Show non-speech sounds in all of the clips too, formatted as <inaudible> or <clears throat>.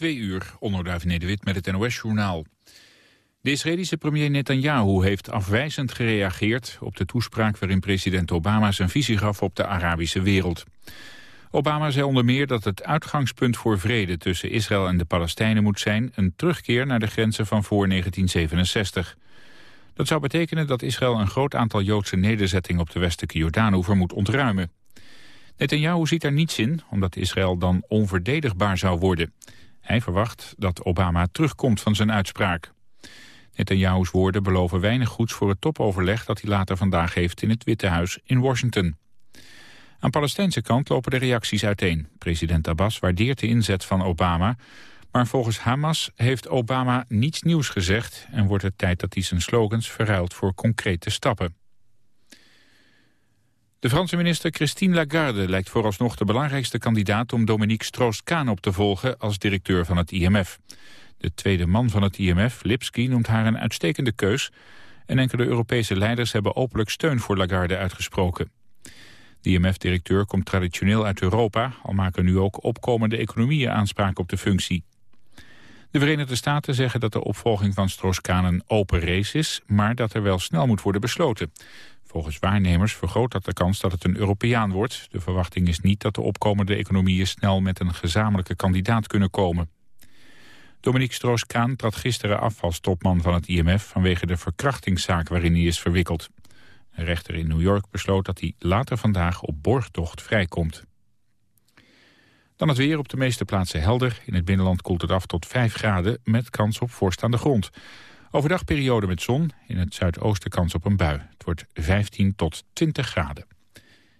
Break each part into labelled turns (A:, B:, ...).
A: Twee uur, onderduif Nederwit met het NOS-journaal. De Israëlische premier Netanyahu heeft afwijzend gereageerd... op de toespraak waarin president Obama zijn visie gaf op de Arabische wereld. Obama zei onder meer dat het uitgangspunt voor vrede... tussen Israël en de Palestijnen moet zijn... een terugkeer naar de grenzen van voor 1967. Dat zou betekenen dat Israël een groot aantal Joodse nederzettingen... op de westelijke Jordaanoever moet ontruimen. Netanyahu ziet er niets in, omdat Israël dan onverdedigbaar zou worden... Hij verwacht dat Obama terugkomt van zijn uitspraak. Netanyahu's woorden beloven weinig goeds voor het topoverleg dat hij later vandaag heeft in het Witte Huis in Washington. Aan Palestijnse kant lopen de reacties uiteen. President Abbas waardeert de inzet van Obama, maar volgens Hamas heeft Obama niets nieuws gezegd en wordt het tijd dat hij zijn slogans verruilt voor concrete stappen. De Franse minister Christine Lagarde lijkt vooralsnog de belangrijkste kandidaat om Dominique Strauss-Kaan op te volgen als directeur van het IMF. De tweede man van het IMF, Lipsky, noemt haar een uitstekende keus en enkele Europese leiders hebben openlijk steun voor Lagarde uitgesproken. De IMF-directeur komt traditioneel uit Europa, al maken nu ook opkomende economieën aanspraak op de functie. De Verenigde Staten zeggen dat de opvolging van Strauss-Kaan een open race is, maar dat er wel snel moet worden besloten. Volgens waarnemers vergroot dat de kans dat het een Europeaan wordt. De verwachting is niet dat de opkomende economieën snel met een gezamenlijke kandidaat kunnen komen. Dominique Stroos-Kaan trad gisteren af als topman van het IMF vanwege de verkrachtingszaak waarin hij is verwikkeld. Een rechter in New York besloot dat hij later vandaag op borgtocht vrijkomt. Dan het weer op de meeste plaatsen helder. In het binnenland koelt het af tot 5 graden met kans op vorst aan de grond. Overdag periode met zon, in het zuidoosten kans op een bui. Het wordt 15 tot 20 graden.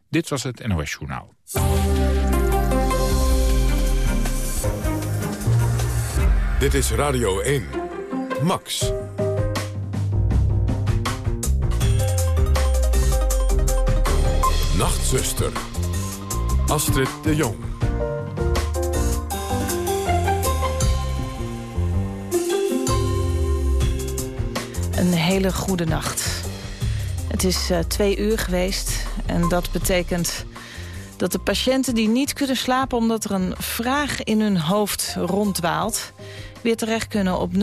A: Dit was het NOS Journaal.
B: Dit is Radio 1. Max. Nachtzuster. Astrid de Jong.
C: Een hele goede nacht. Het is uh, twee uur geweest en dat betekent dat de patiënten die niet kunnen slapen... omdat er een vraag in hun hoofd ronddwaalt... weer terecht kunnen op 0800-1121.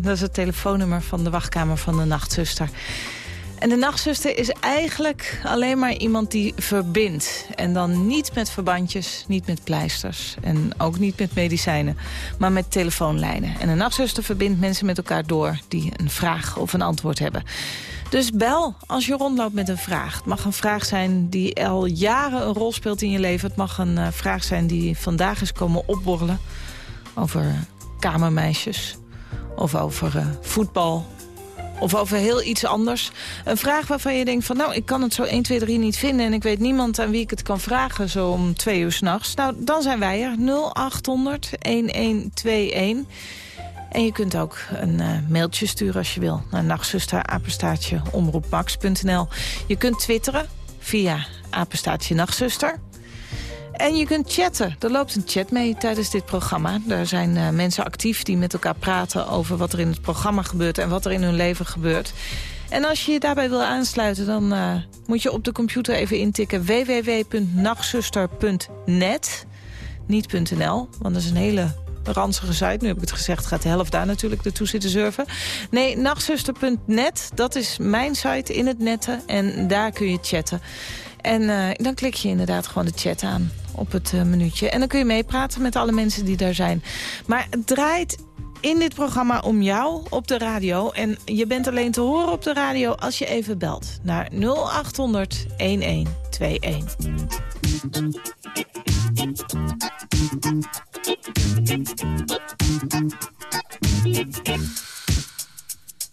C: Dat is het telefoonnummer van de wachtkamer van de nachtzuster. En de nachtzuster is eigenlijk alleen maar iemand die verbindt. En dan niet met verbandjes, niet met pleisters en ook niet met medicijnen, maar met telefoonlijnen. En een nachtzuster verbindt mensen met elkaar door die een vraag of een antwoord hebben. Dus bel als je rondloopt met een vraag. Het mag een vraag zijn die al jaren een rol speelt in je leven. Het mag een uh, vraag zijn die vandaag is komen opborrelen. Over kamermeisjes. Of over uh, voetbal of over heel iets anders. Een vraag waarvan je denkt van nou, ik kan het zo 1, 2, 3 niet vinden... en ik weet niemand aan wie ik het kan vragen zo om twee uur s'nachts. Nou, dan zijn wij er. 0800 1121. En je kunt ook een uh, mailtje sturen als je wil. Naar nachtzuster, apenstaartje, omroepmax.nl. Je kunt twitteren via apenstaartje nachtzuster. En je kunt chatten. Er loopt een chat mee tijdens dit programma. Er zijn uh, mensen actief die met elkaar praten over wat er in het programma gebeurt... en wat er in hun leven gebeurt. En als je je daarbij wil aansluiten, dan uh, moet je op de computer even intikken... www.nachtzuster.net, niet.nl, want dat is een hele ranzige site. Nu heb ik het gezegd, gaat de helft daar natuurlijk naartoe zitten surfen. Nee, nachtzuster.net, dat is mijn site in het netten. En daar kun je chatten. En uh, dan klik je inderdaad gewoon de chat aan op het uh, minuutje. En dan kun je meepraten met alle mensen die daar zijn. Maar het draait in dit programma om jou op de radio. En je bent alleen te horen op de radio als je even belt naar 0800 1121.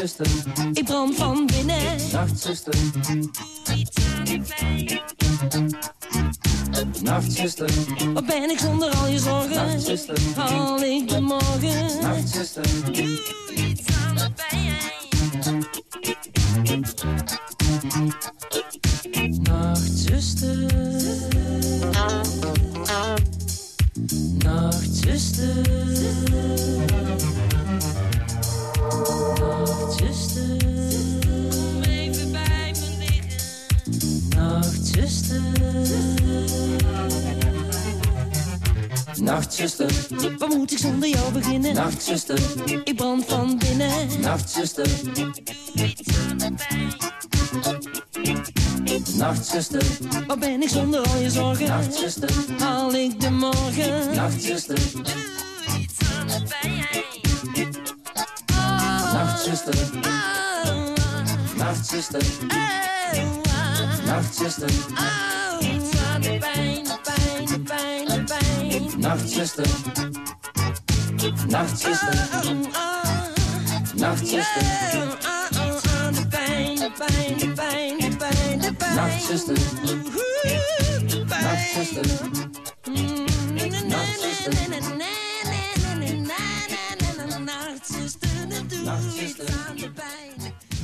D: Nachtzuster,
E: Ik brand van binnen.
D: nachtzuster,
E: Doe iets aan de pijn.
D: nachtzuster,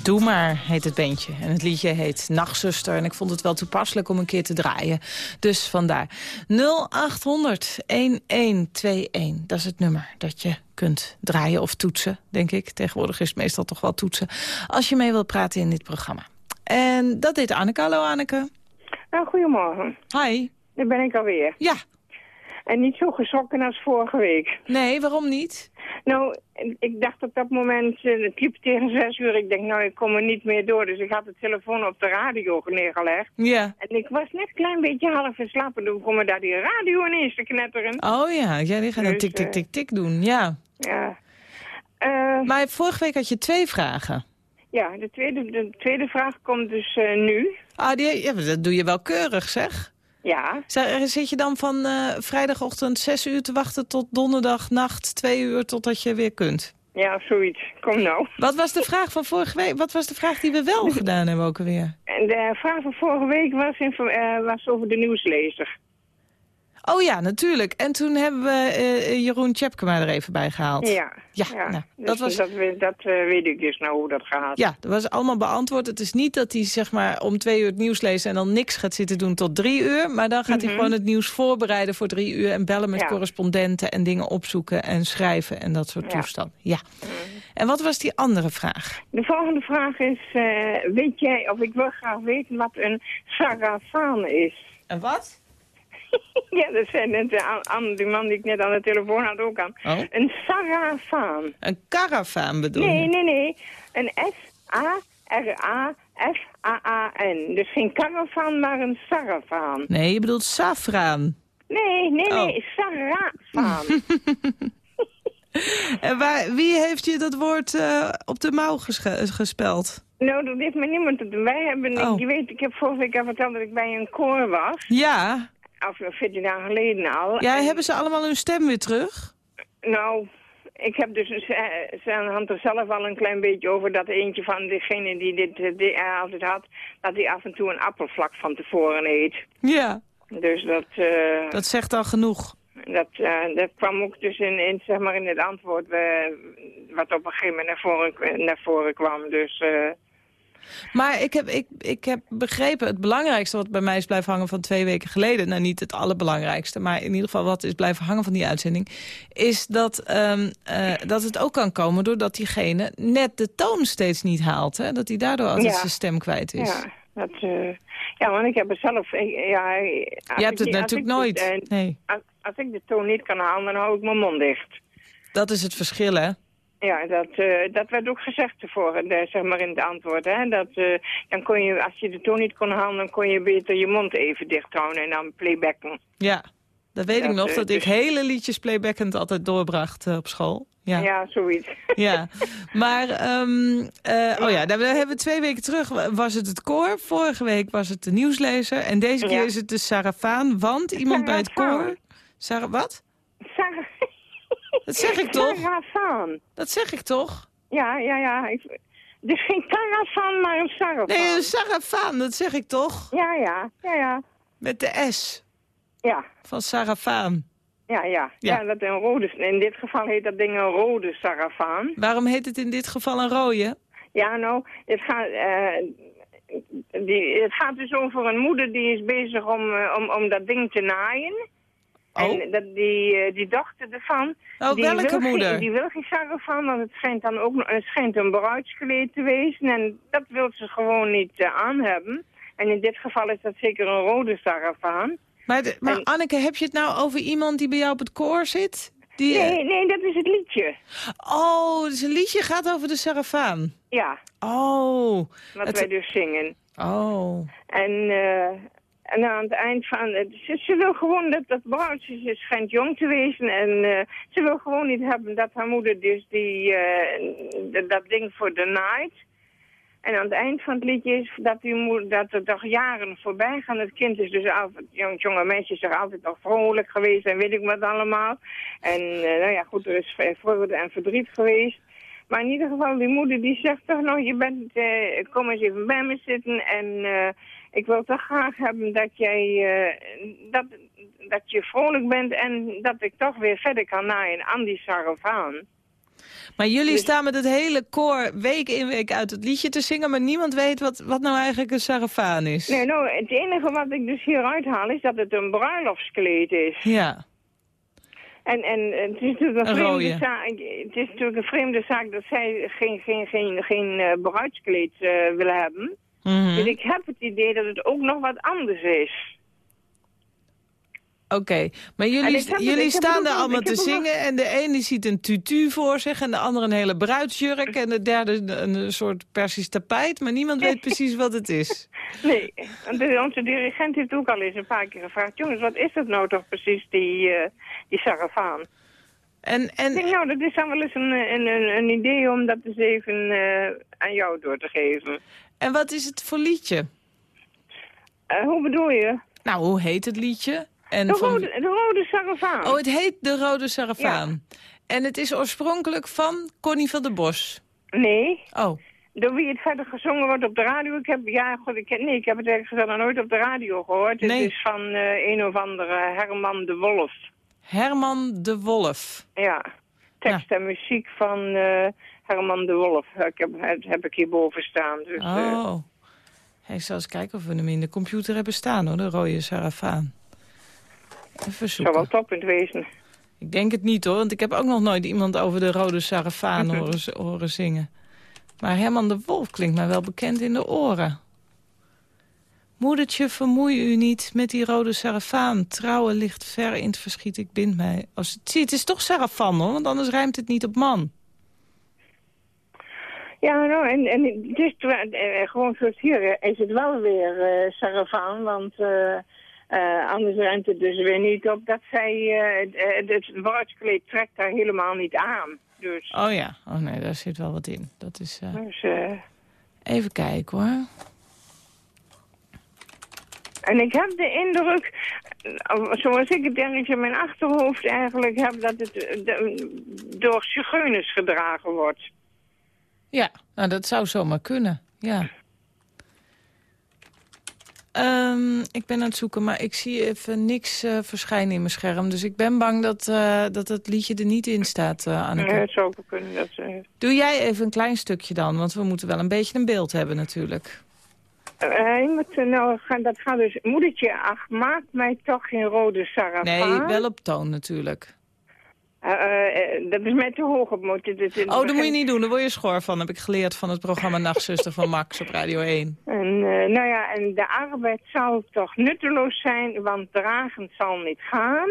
E: Doe
C: maar, heet het bandje. En het liedje heet Nachtzuster. En ik vond het wel toepasselijk om een keer te draaien. Dus vandaar 0800 1121. Dat is het nummer dat je kunt draaien of toetsen, denk ik. Tegenwoordig is het meestal toch wel toetsen. Als je mee wilt praten in dit programma. En dat deed Anneke. Hallo Anneke.
F: Nou, goedemorgen.
C: Hi.
F: Daar ben ik alweer.
C: Ja.
F: En niet zo geschrokken als vorige week.
C: Nee, waarom niet?
F: Nou, ik dacht op dat moment, eh, het liep tegen zes uur. Ik denk, nou, ik kom er niet meer door. Dus ik had de telefoon op de radio neergelegd.
C: Ja.
F: En ik was net een klein beetje half in slaap. En toen kwam er daar die radio ineens te knetteren.
C: Oh ja, ja die gaan dan
F: Dus,
C: tik, tik,
F: eh,
C: tik, tik doen. Ja.
F: Ja. Eh,
C: Maar vorige week had je twee vragen.
F: ja, de tweede, de tweede vraag komt dus nu.
C: Ah, die, ja, dat doe je wel keurig, zeg.
F: Ja,
C: Zit je dan van eh, vrijdagochtend 6 uur te wachten tot donderdagnacht 2 uur totdat je weer kunt?
F: ja, zoiets. Kom nou.
C: Wat was de vraag van vorige week? Wat was de vraag die we wel <laughs> gedaan hebben ook alweer?
F: En de vraag van vorige week was, info- eh, was over de nieuwslezer.
C: Oh ja, natuurlijk. En toen hebben we eh, Jeroen Tjepkema er even bij gehaald.
F: Ja,
C: Ja,
F: ja.
C: nou,
F: Dus
C: dat was-
F: dat, dat eh, weet ik dus nou hoe dat gaat.
C: Ja, dat was allemaal beantwoord. Het is niet dat hij zeg maar om twee uur het nieuws leest en dan niks gaat zitten doen tot drie uur. Maar dan gaat hij gewoon het nieuws voorbereiden voor drie uur en bellen met
F: Mhm. Ja.
C: correspondenten en dingen opzoeken en schrijven en dat soort
F: Ja. Mhm.
C: toestanden. Ja. En wat was die andere vraag?
F: De volgende vraag is, eh, weet jij, of ik wil graag weten wat een sarafaan is.
C: En wat? <laughs>
F: ja, dat zei net de, an- an- die man die ik net aan de telefoon had ook aan.
C: Oh.
F: Een sarafaan.
C: Een karavaan bedoel je?
F: Nee, nee, nee. Een S-A-R-A-F-A-A-N. Dus geen karavaan, maar een sarafaan.
C: Nee, je bedoelt safraan.
F: Nee, nee,
C: Oh.
F: nee, sarafaan. <laughs>
C: En waar, wie heeft je dat woord eh, op de mouw gespeld?
F: nou, dat heeft me niemand te doen. Wij hebben,
C: Oh.
F: je weet, ik heb vorige week al verteld dat ik bij een koor was.
C: Ja,
F: Of 14 jaar geleden al.
C: ja
F: En-
C: hebben ze allemaal hun stem weer terug?
F: Nou, ik heb dus, ze, ze had er zelf al een klein beetje over dat eentje van degene die dit eh, die, altijd had, dat hij af en toe een appelvlak van tevoren eet.
C: Ja.
F: Dus dat, eh,
C: Dat zegt al genoeg.
F: dat, eh, dat kwam ook dus in, in, zeg maar in het antwoord wat op een gegeven moment naar voren, naar voren kwam. Dus eh,
C: Maar ik heb, ik, ik heb begrepen, het belangrijkste wat bij mij is blijven hangen van twee weken geleden... nou niet het allerbelangrijkste, maar in ieder geval wat is blijven hangen van die uitzending... is dat, ehm, eh, dat het ook kan komen doordat diegene net de toon steeds niet haalt. Hè? Dat hij daardoor altijd
F: Ja.
C: zijn stem kwijt is.
F: ja, dat, eh, ja, want ik heb het zelf... ik- ja,
C: Je hebt het natuurlijk nooit. Nee,
F: als, als ik de toon niet kan halen, dan hou ik mijn mond dicht.
C: dat is het verschil, hè?
F: Ja, dat, eh, dat werd ook gezegd tevoren, eh, zeg maar in het antwoord. Hè? Dat, eh, dan kon je, als je de toon niet kon halen, dan kon je beter je mond even dicht houden en dan playbacken.
C: Ja, dat weet ik nog, dat ik
F: dus-
C: hele liedjes playbackend altijd doorbracht op school. Ja.
F: Ja, zoiets. <laughs>
C: Ja, maar, eh, oh ja, dan hebben we twee weken terug was het het koor. Vorige week was het de nieuwslezer. En deze keer
F: Ja.
C: is het de Sarafaan, want iemand bij het koor... Sarah, wat?
F: Sarah,
C: Dat zeg ik toch?
F: Sarafaan.
C: Dat zeg ik toch?
F: Ja, ja, ja. Ik, dus geen Sarafaan, maar een Sarafaan.
C: Nee, een Sarafaan, dat zeg ik toch?
F: Ja, ja, ja, ja.
C: Met de S
F: Ja,
C: van Sarafaan.
F: ja, ja.
C: Ja.
F: Ja, dat een rode, in dit geval heet dat ding een rode Sarafaan.
C: Waarom heet het in dit geval een rode?
F: Ja, nou, het gaat, eh, die, het gaat dus over een moeder die is bezig om, eh, om, om dat ding te naaien.
C: Oh.
F: En dat, die, eh, die dochter ervan...
C: Oh,
F: die
C: welke
F: wil geen-
C: moeder?
F: die wil geen sarafaan, want het schijnt dan ook het schijnt een bruidskleed te wezen. En dat wil ze gewoon niet eh, aan hebben. En in dit geval is dat zeker een rode sarafaan.
C: Maar, de- maar
F: En-
C: Anneke, heb je het nou over iemand die bij jou op het koor zit? Die,
F: Nee, nee, dat is het liedje.
C: Oh, dus een liedje gaat over de Sarafaan.
F: Ja,
C: Oh,
F: wat
C: Het-
F: wij dus zingen.
C: oh.
F: En, eh, en aan het eind van... het- Ze, ze wil gewoon dat dat bruid, ze, schijnt jong te wezen. En eh, ze wil gewoon niet hebben dat haar moeder dus die, eh, d- dat ding voor de night... En aan het eind van het liedje is dat, die moeder, dat er toch jaren voorbij gaan. Het kind is dus altijd, jong, jonge meisje is er altijd nog vrolijk geweest en weet ik wat allemaal. En eh, nou ja, goed, er is vreugde en verdriet geweest. Maar in ieder geval, die moeder die zegt toch nog, je bent, eh, kom eens even bij me zitten en eh, ik wil toch graag hebben dat jij, eh, dat, dat je vrolijk bent en dat ik toch weer verder kan naaien aan die sarafaan.
C: Maar jullie
F: Dus-
C: staan met het hele koor week in week uit het liedje te zingen... maar niemand weet wat, wat nou eigenlijk een sarafaan is.
F: Nee, nou, het enige wat ik dus hieruit haal is dat het een bruiloftskleed is.
C: Ja,
F: En, en het is natuurlijk een, vreemde zaak. Het is natuurlijk een vreemde zaak dat zij geen, geen, geen, geen eh, bruidskleed eh, willen hebben.
C: Mhm.
F: Dus ik heb het idee dat het ook nog wat anders is.
C: oké. Maar jullie,
F: het-
C: jullie staan daar allemaal te zingen... en de ene ziet een tutu voor zich en de andere een hele bruidsjurk... en de derde een, soort persisch tapijt, maar niemand weet <laughs> precies wat het is.
F: Nee, de, onze dirigent heeft ook al eens een paar keer gevraagd... jongens, wat is dat nou toch precies, die, eh die sarafaan?
C: En,
F: denk,
C: en
F: nou, dat is dan wel eens een, een, een, een idee om dat eens even eh, aan jou door te geven.
C: En wat is het voor liedje?
F: Eh, hoe bedoel je?
C: Nou, hoe heet het liedje? En
F: De
C: van-
F: rode, de rode sarafaan.
C: Oh, het heet De Rode Sarafaan. En het is oorspronkelijk van Connie van der Bos.
F: Nee,
C: Oh,
F: door wie het verder gezongen wordt op de radio. Ik heb, ja, goed, ik, nee, ik heb het eigenlijk nog nooit op de radio gehoord.
C: Nee.
F: Het is van eh, een of andere Herman de Wolf.
C: Herman de Wolf.
F: Ja, tekst en muziek van eh, Herman de Wolf. Ik heb, heb ik hierboven staan. Dus, eh,
C: Oh. Hey, ik zal eens kijken of we hem in de computer hebben staan, hoor. De Rode Sarafaan. Even
F: zou
C: zoeken.
F: wel toppunt wezen.
C: Ik denk het niet, hoor. Want ik heb ook nog nooit iemand over de Rode Sarafaan <laughs> horen, horen zingen. Maar Herman de Wolf klinkt mij wel bekend in de oren. Moedertje, vermoei u niet met die rode sarafaan. Trouwen ligt ver in het verschiet, ik bind mij. Als, zie, het is toch sarafan, hoor, want anders rijmt het niet op man.
F: Ja, nou, en, en het is twa- eh, gewoon zoals hier eh, is het wel weer eh Sarafaan, want eh, eh, anders ruimt het dus weer niet op dat zij, eh, het, het bruidskleed trekt daar helemaal niet aan. Dus,
C: Oh ja, oh nee, daar zit wel wat in. Dat is, eh,
F: dus eh,
C: Even kijken, hoor.
F: En ik heb de indruk, zoals ik het ergens in mijn achterhoofd eigenlijk heb, dat het eh, de- door zigeuners gedragen wordt.
C: Ja, nou, dat zou zomaar kunnen, ja. Ehm, ik ben aan het zoeken, maar ik zie even niks eh, verschijnen in mijn scherm. Dus ik ben bang dat, eh, dat het liedje er niet in staat, uh, Anneke.
F: Het zou ook kunnen. Dat,
C: Doe jij even een klein stukje dan, want we moeten wel een beetje een beeld hebben natuurlijk.
F: Moet, eh, nou, gaan, dat gaat dus... Moedertje, ach, maak mij toch geen rode sarafaan.
C: Nee, wel op toon natuurlijk.
F: Eh, eh, dat is mij te hoog op moeten. Dus
C: Oh, dat moet je niet doen, daar word je schor van. heb ik geleerd van het programma Nachtzuster van Max op Radio 1.
F: En, nou ja, en de arbeid zal toch nutteloos zijn, want dragen zal niet gaan.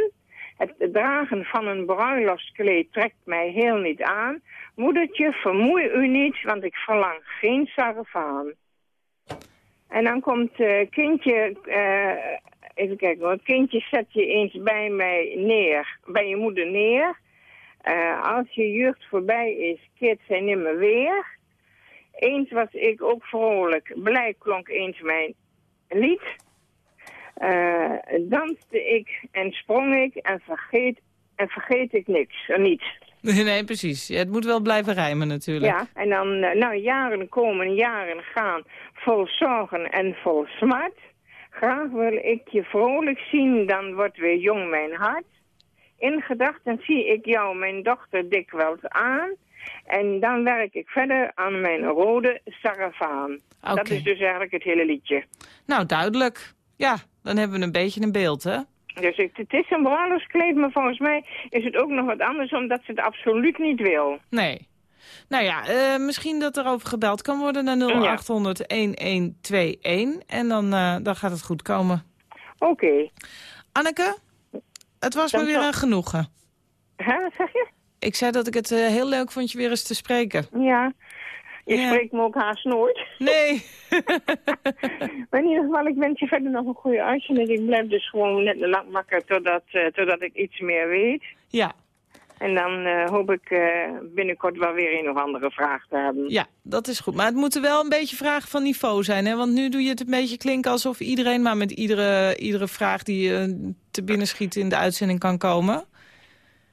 F: Het dragen van een bruiloftskleed trekt mij heel niet aan. Moedertje, vermoei u niet, want ik verlang geen sarafaan. En dan komt eh, kindje, eh, even kijken hoor, kindje zet je eens bij mij neer, bij je moeder neer. Eh, als je jeugd voorbij is, keert zij nimmer weer. Eens was ik ook vrolijk, blij klonk eens mijn lied. Danste ik en sprong ik en vergeet, en vergeet ik niks, niets.
C: Nee, <laughs> nee, precies. Ja, het moet wel blijven rijmen natuurlijk.
F: Ja, en dan, eh, nou, jaren komen, jaren gaan, vol zorgen en vol smart. Graag wil ik je vrolijk zien, dan wordt weer jong mijn hart. In gedachten zie ik jou, mijn dochter, dikwijls aan. En dan werk ik verder aan mijn rode sarafaan. Dat is dus eigenlijk het hele liedje.
C: Nou, duidelijk. Ja, dan hebben we een beetje een beeld, hè?
F: Dus het is een bruiloftskleed, maar volgens mij is het ook nog wat anders, omdat ze het absoluut niet wil.
C: Nee. Nou ja, eh, misschien dat er over gebeld kan worden naar 0800-1121. En dan, eh, dan gaat het goed komen.
F: Oké.
C: Anneke, het was me
F: Dan
C: weer een genoegen.
F: Hè, wat zeg je?
C: Ik zei dat ik het eh, heel leuk vond je weer eens te spreken.
F: Ja. Je
C: Ja.
F: spreekt me ook haast nooit.
C: Nee. <laughs>
F: Maar in ieder geval, ik wens je verder nog een goede uitzending. Ik blijf dus gewoon net lang wakker totdat, eh, totdat ik iets meer weet.
C: Ja,
F: En dan eh, hoop ik eh, binnenkort wel weer een of andere vraag te hebben.
C: ja, dat is goed. Maar het moeten wel een beetje vragen van niveau zijn. Hè? Want nu doe je het een beetje klinken alsof iedereen maar met iedere, iedere vraag die te binnen schiet in de uitzending kan komen.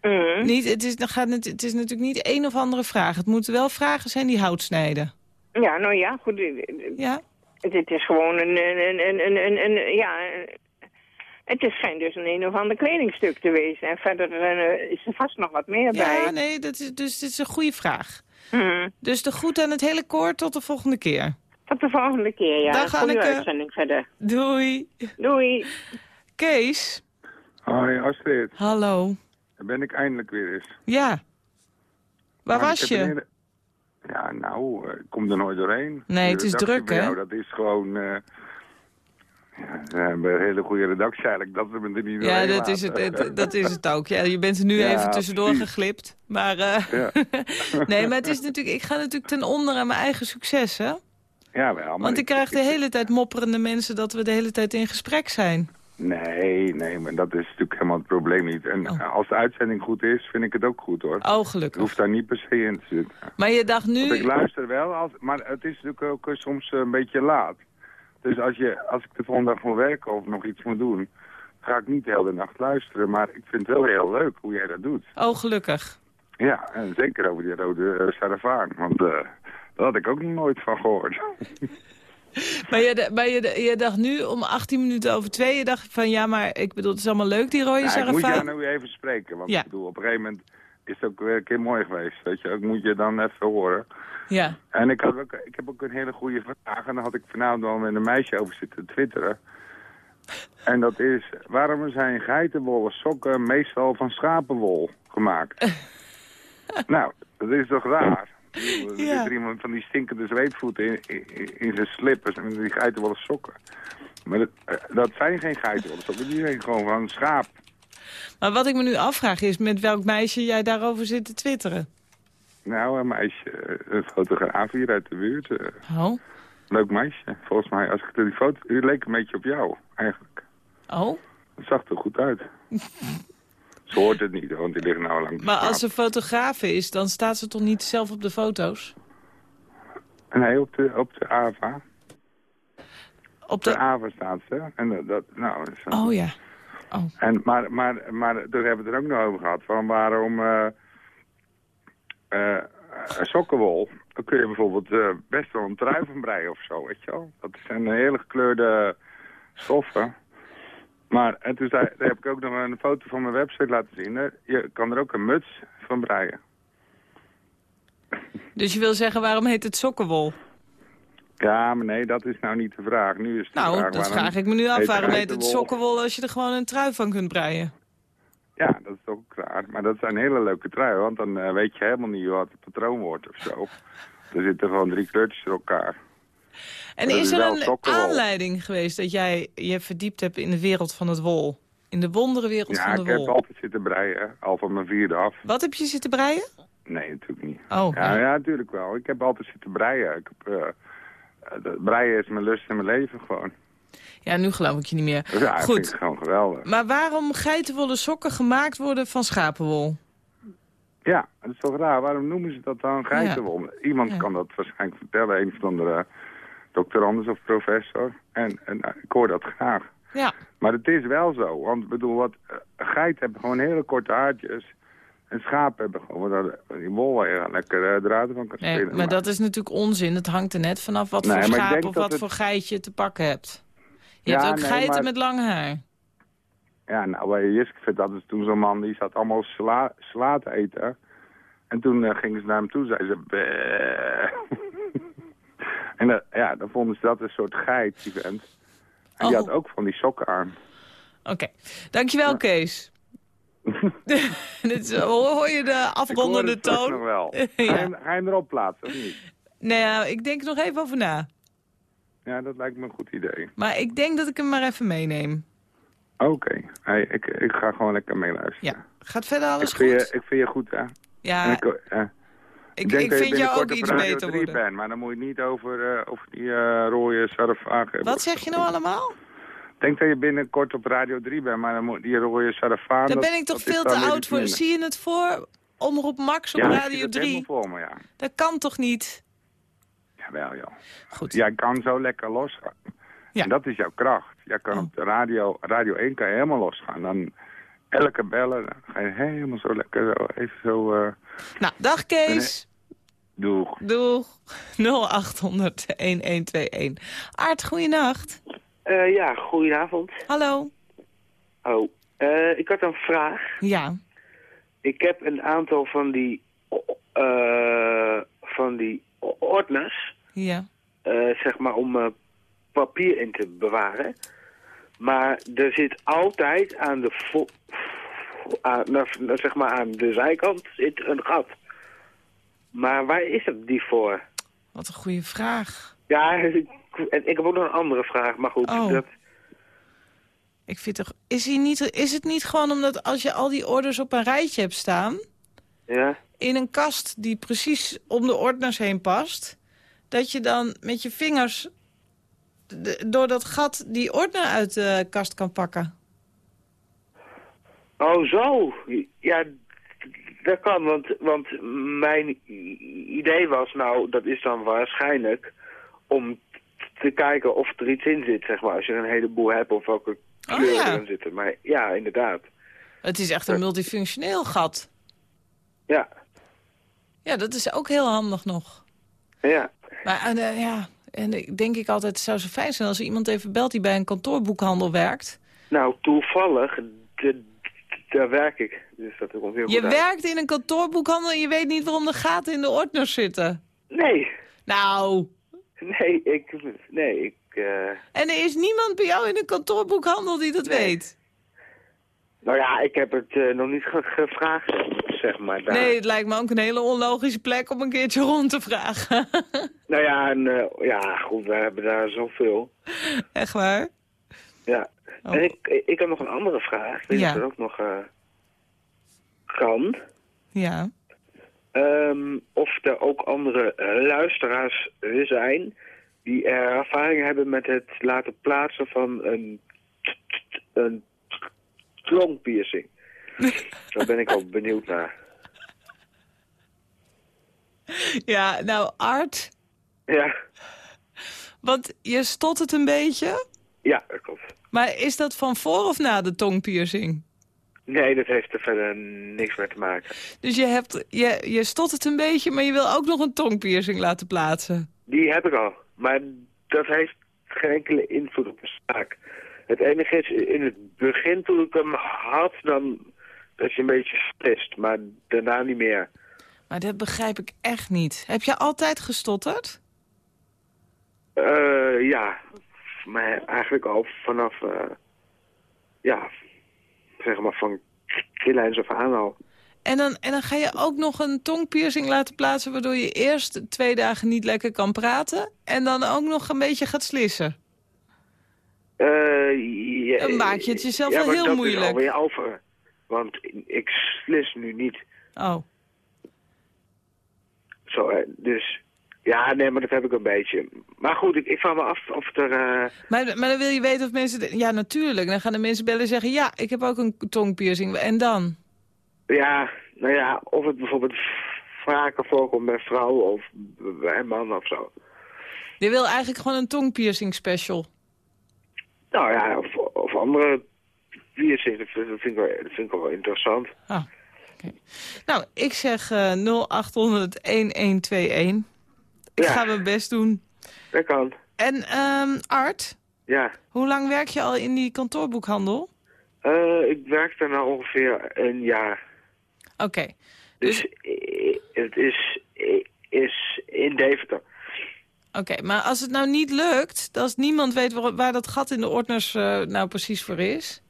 F: Mhm.
C: Niet, het, is, dan gaat het, het is natuurlijk niet één of andere vraag. Het moeten wel vragen zijn die hout snijden.
F: Ja, nou ja, goed. eh, eh,
C: Ja?
F: Dit is gewoon een, een, een, een, een, een- ja... eh, Het is schijnt dus een een of ander kledingstuk te wezen. En verder eh, is er vast nog wat meer
C: Ja,
F: bij.
C: nee, dat is, dus dit is een goede vraag.
F: Mhm.
C: Dus de groet aan het hele koor tot de volgende keer.
F: Tot de volgende keer, ja.
C: Dag,
F: Goede
C: Anneke.
F: uitzending verder.
C: Doei.
F: Doei.
C: Kees,
G: Hoi Astrid,
C: hallo.
G: Daar ben ik eindelijk weer eens.
C: Ja. Waar
G: Maar
C: was je?
G: hele- Ja, nou, eh, ik kom er nooit doorheen.
C: Nee, het is druk, hè?
G: jou, dat is gewoon... eh, ja, we hebben een hele goede redactie eigenlijk, dat we er niet
C: Ja, dat is, het, dat is het ook. Ja, je bent er nu
G: Ja,
C: even tussendoor
G: precies.
C: geglipt. Maar, eh,
G: Ja. <laughs>
C: nee, maar het is natuurlijk, ik ga natuurlijk ten onder aan mijn eigen succes, hè?
G: Ja, wel, maar
C: Want ik krijg de hele tijd mopperende mensen dat we de hele tijd in gesprek zijn.
G: Nee, nee, maar dat is natuurlijk helemaal het probleem niet. En
C: Oh.
G: als de uitzending goed is, vind ik het ook goed hoor.
C: Oh,
G: Je
C: gelukkig.
G: hoeft daar niet per se in te zitten.
C: Maar je dacht
G: Want ik
C: nu...
G: luister wel, als, maar het is natuurlijk ook eh, soms een beetje laat. Dus als, je, als ik de volgende dag moet werken of nog iets moet doen, ga ik niet de hele nacht luisteren. Maar ik vind het wel heel leuk hoe jij dat doet.
C: Oh, gelukkig.
G: Ja, en zeker over die rode uh, Saravaan. Want uh, daar had ik ook nog nooit van gehoord. <laughs> <laughs>
C: Maar, je, maar je, je, dacht nu om 18 minuten over twee, je dacht van ja, maar ik bedoel, het is allemaal leuk die rode
G: ja. Ik moet jou weer even spreken, want
C: Ja.
G: ik bedoel, op een gegeven moment is het ook weer een keer mooi geweest. Weet je, ik moet je dan even horen.
C: Ja.
G: En ik, had ook, ik heb ook een hele goede vraag. En daar had ik vanavond al met een meisje over zitten twitteren. En dat is, waarom zijn geitenwolle sokken meestal van schapenwol gemaakt? <laughs> nou, dat is toch raar? Er
C: Ja.
G: zit er iemand van die stinkende zweetvoeten in, in, in zijn slippers en die geitenwolle sokken. Maar dat, eh, dat zijn geen geitenwolle sokken, die zijn gewoon van schaap.
C: Maar wat ik me nu afvraag is met welk meisje jij daarover zit te twitteren.
G: Nou, een meisje, eh, een fotograaf hier uit de buurt. eh,
C: Oh,
G: Leuk meisje. Volgens mij, als ik die foto... Die leek een beetje op jou, eigenlijk.
C: oh.
G: Het zag er goed uit. <laughs> ze hoort het niet, want die ligt nou lang
C: Maar als ze fotograaf is, dan staat ze toch niet zelf op de foto's?
G: Nee, op de, op de AVA.
C: Op
G: de
C: de...
G: AVA staat ze. En dat, dat nou...
C: Oh ja.
G: En, maar, maar, maar daar hebben we het er ook nog over gehad. Van waarom... eh, eh, sokkenwol... Dan kun je bijvoorbeeld eh, best wel een trui van breien of zo, weet je wel. Dat zijn hele gekleurde stoffen. Maar en toen zei, daar heb ik ook nog een foto van mijn website laten zien. Je kan er ook een muts van breien.
C: Dus je wil zeggen, waarom heet het sokkenwol?
G: Ja, maar nee, dat is nou niet de vraag. Nu is de
C: Nou,
G: vraag
C: dat vraag ik me nu af. Waarom heet het sokkenwol als je er gewoon een trui van kunt breien?
G: Ja, dat is ook raar. Maar dat zijn hele leuke truien, want dan eh, weet je helemaal niet wat het patroon wordt of zo. <laughs> Er zitten gewoon drie kleurtjes door elkaar.
C: En is er een aanleiding geweest dat jij je verdiept hebt in de wereld van het wol? In de wonderenwereld
G: Ja,
C: van
G: ik
C: de
G: heb
C: wol?
G: altijd zitten breien, al van mijn vierde af.
C: Wat heb je zitten breien?
G: Nee, natuurlijk niet.
C: Oh,
G: Ja,
C: ja.
G: ja, natuurlijk wel. Ik heb altijd zitten breien. Ik heb, eh, eh, breien is mijn lust in mijn leven gewoon.
C: ja, nu geloof ik je niet meer.
G: Ja, dat vind
C: Goed,
G: ik gewoon geweldig.
C: maar waarom geitenwolle sokken gemaakt worden van schapenwol?
G: Ja, dat is toch raar. Waarom noemen ze dat dan geitenwol? Iemand
C: Ja.
G: kan dat waarschijnlijk vertellen. Een van de doctorandus of professor. En, en nou, ik hoor dat graag.
C: Ja,
G: Maar het is wel zo. Want ik bedoel, wat, eh, geiten hebben gewoon hele korte haartjes. En schapen hebben gewoon wat, die wol waar je lekker eh, draden van kan
C: nee,
G: spelen.
C: maar dat is natuurlijk onzin. Het hangt er net vanaf wat
G: Nee,
C: voor schaap of
G: dat
C: wat
G: het-
C: voor geitje je te pakken hebt. Je
G: Ja,
C: hebt ook
G: nee,
C: geiten
G: maar-
C: met lang haar.
G: Ja, nou, bij Jiske, dat is toen zo'n man, die zat allemaal sla, sla te eten. En toen eh, gingen ze naar hem toe, zei ze... en dat, ja, dan vonden ze dat een soort geit, die vent. En die
C: Oh.
G: had ook van die sokken aan.
C: Oké, dankjewel Kees. <laughs> Dit is, hoor hoor je de
G: Ik hoor
C: afrondende
G: het straks
C: toon?
G: nog wel. <laughs>
C: Ja.
G: Ga, je, hem- ga je hem erop plaatsen, of niet?
C: Nee, ja, ik denk er nog even over na.
G: Ja, dat lijkt me een goed idee.
C: Maar ik denk dat ik hem maar even meeneem.
G: Oké, hey, ik, ik ga gewoon lekker meeluisteren.
C: Ja, gaat verder
G: ik,
C: alles
G: vind
C: goed?
G: je, ik vind je goed, hè?
C: Ja,
G: En ik, eh,
C: ik,
G: denk
C: ik
G: dat je
C: vind jou ook iets beter
G: 3
C: worden.
G: maar dan moet je niet over, eh, over die eh, rode sarafage hebben.
C: Wat zeg je nou allemaal?
G: Ik denk dat je binnenkort op Radio 3 bent, maar dan moet die rode sarafaan...
C: Daar ben ik toch veel te oud voor. Zie je het voor? Omroep Max op
G: ja,
C: Radio
G: het
C: 3.
G: helemaal voor me, ja.
C: Dat kan toch niet?
G: Jawel, joh.
C: Goed.
G: Jij kan zo lekker losgaan.
C: Ja.
G: En dat is jouw kracht. Jij kan
C: Oh.
G: op de radio, radio 1 kan je helemaal losgaan. Dan elke bellen, dan ga je helemaal zo lekker zo, even zo... eh
C: Nou, dag Kees.
G: doeg.
C: Doeg. 0800 1121. Aart, goeienacht.
H: Eh, ja, goedenavond.
C: Hallo.
H: Oh, eh, ik had een vraag.
C: Ja.
H: Ik heb een aantal van die, eh, van die ordners,
C: Ja.
H: eh, zeg maar om eh, papier in te bewaren. Maar er zit altijd aan de, aan, nou, zeg maar aan de zijkant zit een gat. Maar waar is het die voor?
C: Wat een goede vraag.
H: Ja, ik, <laughs> en ik heb ook nog een andere vraag, maar goed.
C: Oh.
H: Dat,
C: Ik vind toch... Is, hij niet, is het niet gewoon omdat als je al die orders op een rijtje hebt staan...
H: ja?
C: in een kast die precies om de ordners heen past... dat je dan met je vingers door dat gat die ordner uit de kast kan pakken?
H: Oh, zo. Ja, dat kan, want, want mijn idee was, nou, dat is dan waarschijnlijk om te kijken of er iets in zit, zeg maar. Als je een heleboel hebt of welke kleuren
C: Oh, ja.
H: erin zitten. Maar ja, inderdaad.
C: Het is echt een multifunctioneel gat.
H: Ja,
C: Ja, dat is ook heel handig nog.
H: ja.
C: Maar eh, ja, en ik denk ik altijd, het zou zo fijn zijn als er iemand even belt die bij een kantoorboekhandel werkt.
H: Nou, toevallig, de- daar werk ik. Dus dat komt heel
C: Je
H: goed
C: werkt in een kantoorboekhandel en je weet niet waarom de gaten in de ordners zitten.
H: Nee,
C: Nou,
H: nee, ik... Nee, ik... eh,
C: en er is niemand bij jou in een kantoorboekhandel die dat
H: Nee.
C: weet.
H: nou ja, ik heb het eh, nog niet ge- gevraagd, zeg maar. Daar.
C: Nee, het lijkt me ook een hele onlogische plek om een keertje <laughs> rond te vragen.
H: Nou ja, en, eh, ja, goed, we hebben daar zoveel.
C: Echt waar?
H: Ja.
C: Oh.
H: En ik, ik heb nog een andere vraag. Ik weet
C: Ja.
H: dat ook nog eh, kan.
C: Ja.
H: Ehm, of er ook andere eh, luisteraars zijn die er ervaring hebben met het laten plaatsen van een, een longpiercing. <laughs> Daar ben ik ook benieuwd naar.
C: Ja, nou Art,
H: Ja,
C: want je stottert een beetje.
H: Ja, dat klopt.
C: Maar is dat van voor of na de tongpiercing?
H: Nee, dat heeft er verder niks mee te maken.
C: Dus je, hebt, je, je stottert een beetje, maar je wil ook nog een tongpiercing laten plaatsen.
H: Die heb ik al. Maar dat heeft geen enkele invloed op de zaak. Het enige is, in het begin toen ik hem had, dan dat je een beetje strest, maar daarna niet meer.
C: Maar dat begrijp ik echt niet. Heb je altijd gestotterd?
H: Eh, ja, maar eigenlijk al vanaf, eh, ja, zeg maar van kinderlijns af aan al.
C: En dan, en dan ga je ook nog een tongpiercing laten plaatsen... waardoor je eerst twee dagen niet lekker kan praten... en dan ook nog een beetje gaat slissen.
H: Ja,
C: Dan maak je het jezelf
H: ja,
C: wel heel
H: dat
C: moeilijk.
H: is alweer over. Want ik slis nu niet.
C: Oh,
H: Zo, dus... Ja, nee, maar dat heb ik een beetje. Maar goed, ik, ik vraag me af of er... eh,
C: maar, maar dan wil je weten of mensen... Ja, natuurlijk. Dan gaan de mensen bellen en zeggen... ja, ik heb ook een tongpiercing. En dan?
H: Ja, nou ja, of het bijvoorbeeld vaker voorkomt bij vrouwen of bij mannen of zo.
C: Je wil eigenlijk gewoon een tongpiercing special.
H: Nou ja, of, of andere piercings, dat vind, ik wel, dat vind ik wel interessant.
C: Ah. Nou, ik zeg eh 0800-1121. Ik
H: Ja.
C: ga mijn best doen.
H: Dat kan,
C: En ehm, Art,
H: ja.
C: hoe lang werk je al in die kantoorboekhandel?
H: Eh, ik werk daar nou ongeveer een jaar.
C: Oké.
H: Dus eh, het is, is in Deventer.
C: Oké, maar als het nou niet lukt, als niemand weet waar, waar dat gat in de ordners eh, nou precies voor is...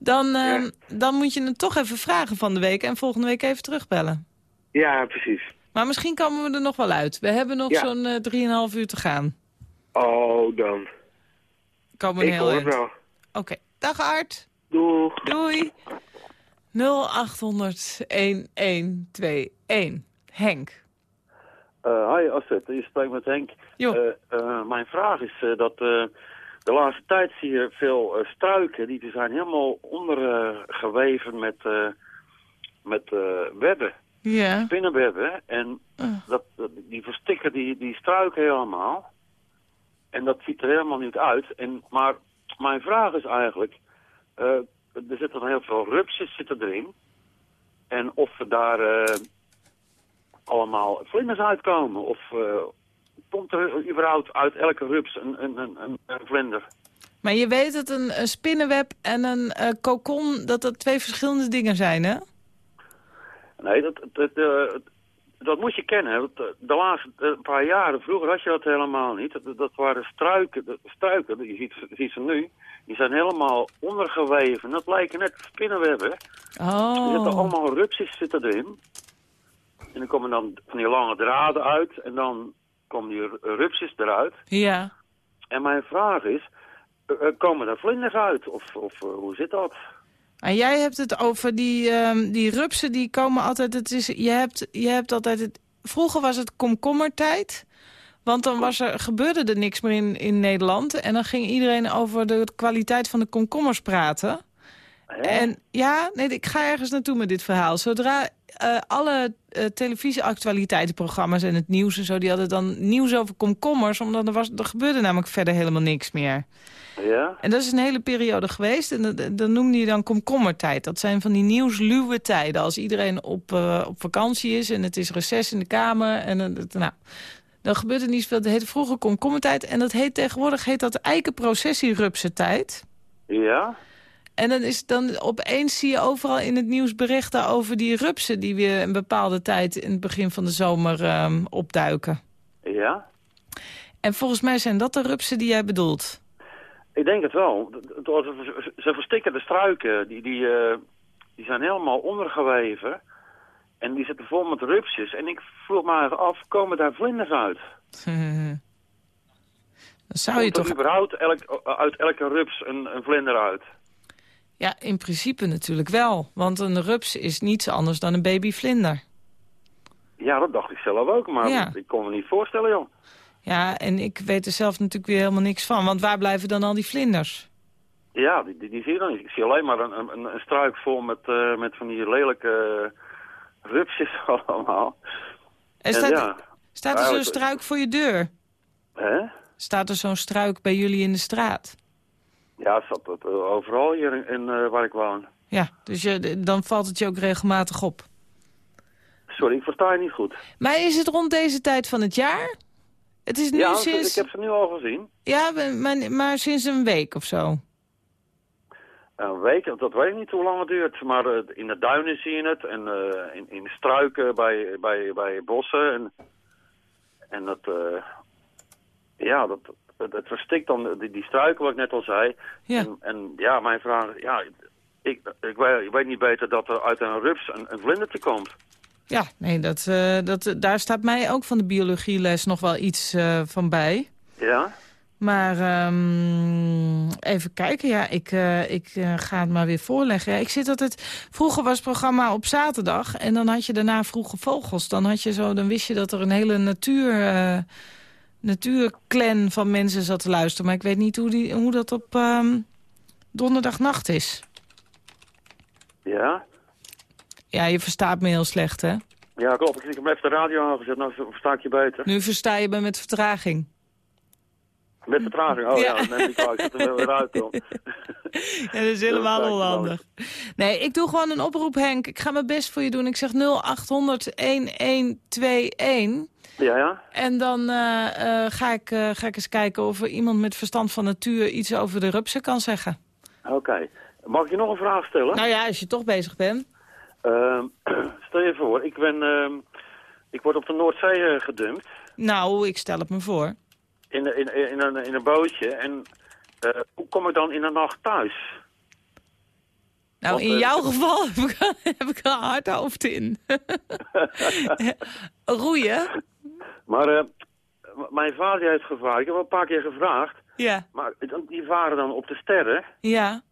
C: Dan, ehm, dan moet je het toch even vragen van de week en volgende week even terugbellen.
H: Ja, precies.
C: Maar misschien komen we er nog wel uit. We hebben nog
H: Ja.
C: zo'n eh 3,5 uur te gaan.
H: Oh, dan.
C: Komen we
H: Ik
C: heel eind.
H: wel.
C: Oké, dag Art.
H: Doeg.
C: Doei. 0800 1121. Henk.
I: Eh, hi Astrid, je spreekt met Henk.
C: Jo.
I: Eh, eh, mijn vraag is eh, dat eh, de laatste tijd zie je veel eh, struiken die zijn helemaal ondergeweven met, eh, met eh, webben,
C: Ja.
I: spinnenwebben. En
C: Ah.
I: dat, dat- die verstikken die, die struiken helemaal. En dat ziet er helemaal niet uit. En, maar mijn vraag is eigenlijk, eh, er zitten heel veel rupsjes zitten erin. En of er daar eh, allemaal vlinders uitkomen. Of eh, komt er überhaupt uit elke rups een, een, een, een, vlinder?
C: Maar je weet dat een, spinnenweb en een kokon... dat dat twee verschillende dingen zijn, hè?
I: Nee, dat, dat, eh, dat moet je kennen. Eh, De laatste eh, paar jaren, vroeger had je dat helemaal niet. Dat, dat waren struiken, struiken, je ziet, je ziet ze nu. Die zijn helemaal ondergeweven. Dat lijken net spinnenwebben. Er zitten
C: Oh.
I: allemaal rupsjes zitten erin. En dan komen dan van die lange draden uit. En dan komen die ru- rupsjes eruit.
C: Ja.
I: En mijn vraag is, komen daar vlinders uit? Of, of hoe zit dat?
C: En jij hebt het over die, ehm, die rupsen, die komen altijd... Het is, je, hebt, je hebt altijd het... Vroeger was het komkommertijd. Want dan was er, gebeurde er niks meer in, in Nederland. En dan ging iedereen over de kwaliteit van de komkommers praten. En ja, nee, ik ga ergens naartoe met dit verhaal. Zodra eh, alle televisie-actualiteitenprogramma's en het nieuws en zo... die hadden dan nieuws over komkommers, omdat er, was, er gebeurde namelijk verder helemaal niks meer.
I: Ja?
C: En dat is een hele periode geweest. En dat, dat noemde je dan komkommertijd. Dat zijn van die nieuwsluwe tijden. Als iedereen op, eh, op vakantie is en het is reces in de kamer. En eh, nou, dan gebeurt er niet zoveel. Dat heette vroeger komkommertijd. En dat heet tegenwoordig heet dat eikenprocessierupsentijd.
I: Ja?
C: En dan, is, dan opeens zie je overal in het nieuws berichten over die rupsen... die weer een bepaalde tijd in het begin van de zomer ehm, opduiken.
I: Ja?
C: En volgens mij zijn dat de rupsen die jij bedoelt.
I: Ik denk het wel. Ze verstikken de struiken. Die, die, eh, die zijn helemaal ondergeweven. En die zitten vol met rupsjes. En ik vroeg me even af, komen daar vlinders uit? <laughs>
C: Dan zou je toch...
I: überhaupt elk, uit elke rups een, een vlinder uit?
C: Ja, in principe natuurlijk wel. Want een rups is niets anders dan een babyvlinder.
I: Ja, dat dacht ik zelf ook. Maar
C: Ja.
I: ik kon me niet voorstellen, joh.
C: Ja, en ik weet er zelf natuurlijk weer helemaal niks van. Want waar blijven dan al die vlinders?
I: Ja, die, die, die zie je dan niet. Ik zie alleen maar een, een, een struik vol met, eh, met van die lelijke eh, rupsjes <laughs> allemaal.
C: En staat,
I: ja.
C: staat er zo'n struik voor je deur?
I: Hè?
C: Staat er zo'n struik bij jullie in de straat?
I: Ja, het, eh, overal hier in, in, waar ik woon.
C: Ja, dus je, dan valt het je ook regelmatig op.
I: Sorry, ik versta je niet goed.
C: Maar is het rond deze tijd van het jaar? Het is nu
I: ja,
C: sinds...
I: ik heb ze nu al gezien.
C: Ja, maar, maar sinds een week of zo.
I: Een week, dat weet ik niet hoe lang het duurt. Maar eh, in de duinen zie je het. En eh, in, in de struiken bij, bij, bij bossen. En, en dat... eh, ja, dat, het, het verstikt dan die, die struiken, wat ik net al zei.
C: Ja.
I: En, en ja, mijn vraag... Ja, ik, ik, weet, ik weet niet beter dat er uit een rups een, een vlindertje komt.
C: Ja, nee, dat, eh, dat, daar staat mij ook van de biologieles nog wel iets eh, van bij.
I: Ja?
C: Maar ehm, even kijken, ja, ik, eh, ik ga het maar weer voorleggen. Ja, ik zit altijd... Vroeger was het programma op zaterdag en dan had je daarna vroege vogels. Dan, had je zo, dan wist je dat er een hele natuur, eh natuurclan van mensen zat te luisteren. Maar ik weet niet hoe, die, hoe dat op ehm, donderdagnacht is.
I: Ja?
C: Ja, je verstaat me heel slecht, hè?
I: Ja, klopt. Ik heb even de radio aangezet. Nou versta ik je beter.
C: Nu versta je me met vertraging.
I: Met vertraging. Oh ja,
C: Ja.
I: dat neem ik. Ik er weer uit. <laughs>
C: Ja, dat is helemaal
I: dat
C: onhandig. Nee, ik doe gewoon een oproep, Henk. Ik ga mijn best voor je doen. Ik zeg 0800 1121.
I: Ja, ja?
C: En dan eh, eh, ga, ik, eh, ga ik eens kijken of er iemand met verstand van natuur iets over de rupsen kan zeggen.
I: Oké. Mag ik je nog een vraag stellen?
C: Nou ja, als je toch bezig bent.
I: Ehm, <clears throat> stel je voor, ik ben... ehm, ik word op de Noordzee eh, gedumpt.
C: Nou, ik stel het me voor.
I: In, in, in, een, in een bootje. En eh, hoe kom ik dan in de nacht thuis?
C: Nou,
I: Want,
C: in
I: eh,
C: jouw geval <laughs> heb ik, heb ik een hard hoofd in. <laughs> Roeien?
I: Maar mijn vader heeft gevraagd. Ik heb wel een paar keer gevraagd.
C: Ja.
I: Maar die varen dan op de sterren.
C: Ja.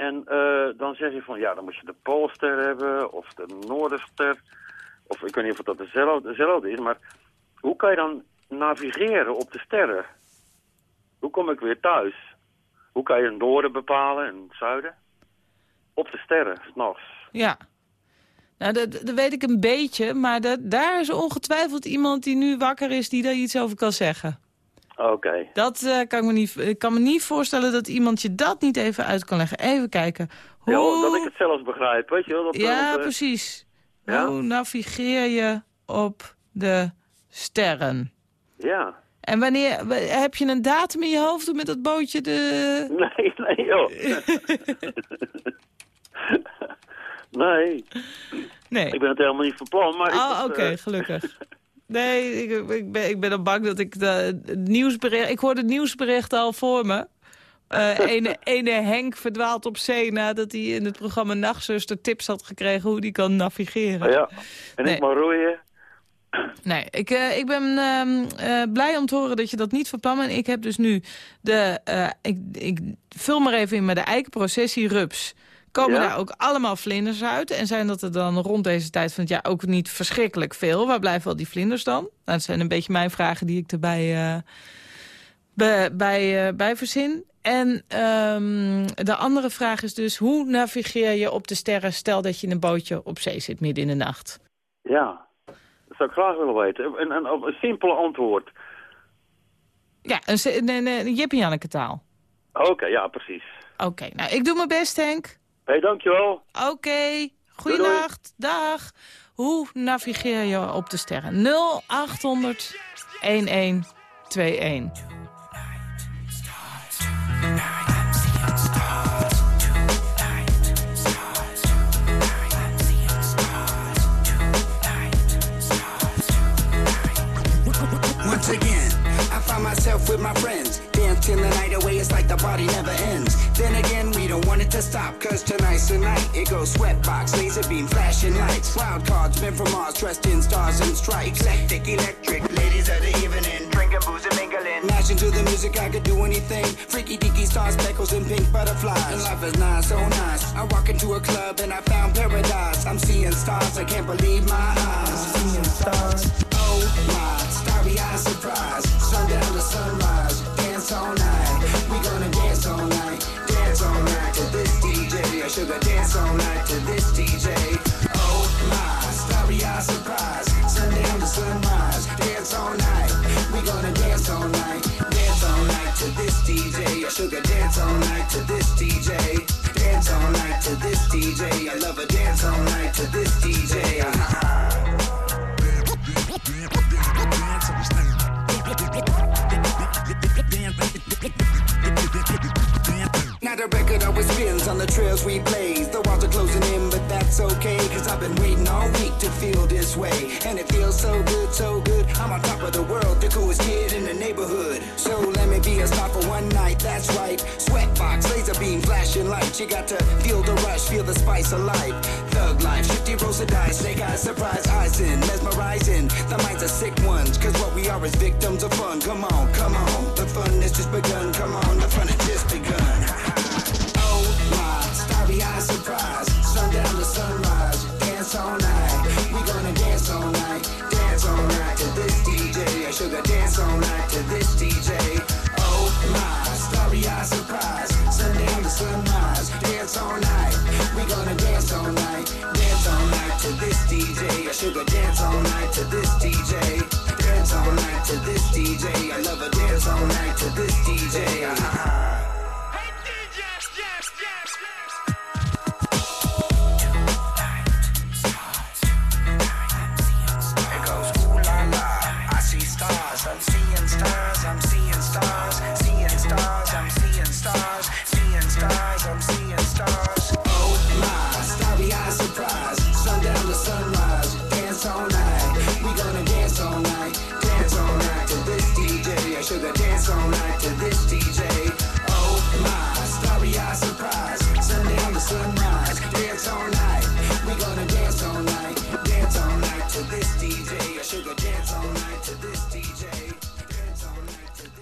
I: En eh, dan zeg je van, ja, dan moet je de Poolster hebben. Of de Noorderster. Of ik weet niet of dat dezelfde, dezelfde is. Maar hoe kan je dan navigeren op de sterren? Hoe kom ik weer thuis? Hoe kan je een noorden bepalen en zuiden? Op de sterren, s'nachts.
C: Ja. Nou, dat, dat weet ik een beetje, maar dat, daar is ongetwijfeld iemand die nu wakker is die daar iets over kan zeggen.
I: Oké.
C: Dat eh, kan ik me niet, ik kan me niet voorstellen dat iemand je dat niet even uit kan leggen. Even kijken. Hoe...
I: Ja, dat ik het zelfs begrijp, weet je wel? Dat,
C: Ja,
I: dat, eh,
C: precies.
I: Ja?
C: Hoe navigeer je op de sterren?
I: Ja.
C: En wanneer heb je een datum in je hoofd om met dat bootje de... <laughs>
I: Nee, nee joh. <laughs> nee,
C: Nee.
I: ik ben het helemaal niet van plan, maar...
C: Oh, oké,
I: eh,
C: gelukkig. <laughs> Nee, ik, ik, ben, ik ben al bang dat ik de, het nieuwsbericht... Ik hoorde het nieuwsbericht al voor me. Eh ene, <laughs> ene Henk verdwaalt op zee nadat hij in het programma Nachtzuster tips had gekregen hoe hij kan navigeren.
I: ja, en
C: Nee.
I: ik maar roeien.
C: Nee, ik, eh, ik ben ehm, eh, blij om te horen dat je dat niet plan bent. Ik heb dus nu de... ik, ik vul maar even in met de eikenprocessie rups. Komen
I: Ja?
C: daar ook allemaal vlinders uit? En zijn dat er dan rond deze tijd van het jaar ook niet verschrikkelijk veel? Waar blijven al die vlinders dan? Nou, dat zijn een beetje mijn vragen die ik erbij eh, bij, bij, eh, bij verzin. En ehm, de andere vraag is dus, hoe navigeer je op de sterren... stel dat je in een bootje op zee zit midden in de nacht?
I: Ja, dat zou ik graag willen weten. En, en op een simpele antwoord.
C: Ja, een, een, een, een Jip en Janneke taal.
I: Oké, ja, precies.
C: Oké, nou, ik doe mijn best, Henk.
I: Hé, hey, dankjewel.
C: Oké, goeienacht, dag. Hoe navigeer je op de sterren? 0800 1121.
J: Once again, I find myself with my friends. Dancing the night away, it's like the party never ends. Then again, we don't want it to stop, cause tonight's the night. It goes sweatbox, laser beam, flashing lights. Wild cards, men from Mars, dressed in stars and stripes. Eclectic, electric, ladies of the evening. Drinking booze and mingling. Mashing to the music, I could do anything. Freaky deaky stars, speckles, and pink butterflies. And life is nice, so nice. I walk into a club and I found paradise. I'm seeing stars, I can't believe my eyes. Seeing stars. Oh my, starry eyes surprise. Sundown to sunrise, dance all night. We gonna dance all night, dance all night to this DJ. I sugar dance all night to this DJ. Oh my, starry eyes surprise. Sundown to sunrise, dance all night. We gonna dance all night, dance all night to this DJ. I sugar dance all night to this DJ. Dance all night to this DJ. I love a dance all night to this DJ. Uh-huh. Now a record always spins on the trails we blaze. The walls are closing in, but that's okay. Cause I've been waiting all week to feel this way. And it feels so good, so good. I'm on top of the world, the coolest kid in the neighborhood. So let me be a star for one night, that's right. Sweatbox, laser beam, flashing lights. You got to feel the rush, feel the spice of life. Thug life, 50 rolls of dice, snake eyes, surprise eyes in, mesmerizing. The minds are sick ones, cause what we are is victims of fun. Come on, come on, the fun has just begun. Come on, the fun has just begun. <laughs> Sugar dance all night to this DJ. Oh my, starry eyes surprise, sundown to sunrise, dance all night. We gonna dance all night, dance all night to this DJ. Sugar dance all night to this DJ. Dance all night to this DJ. I love a dance all night to this DJ.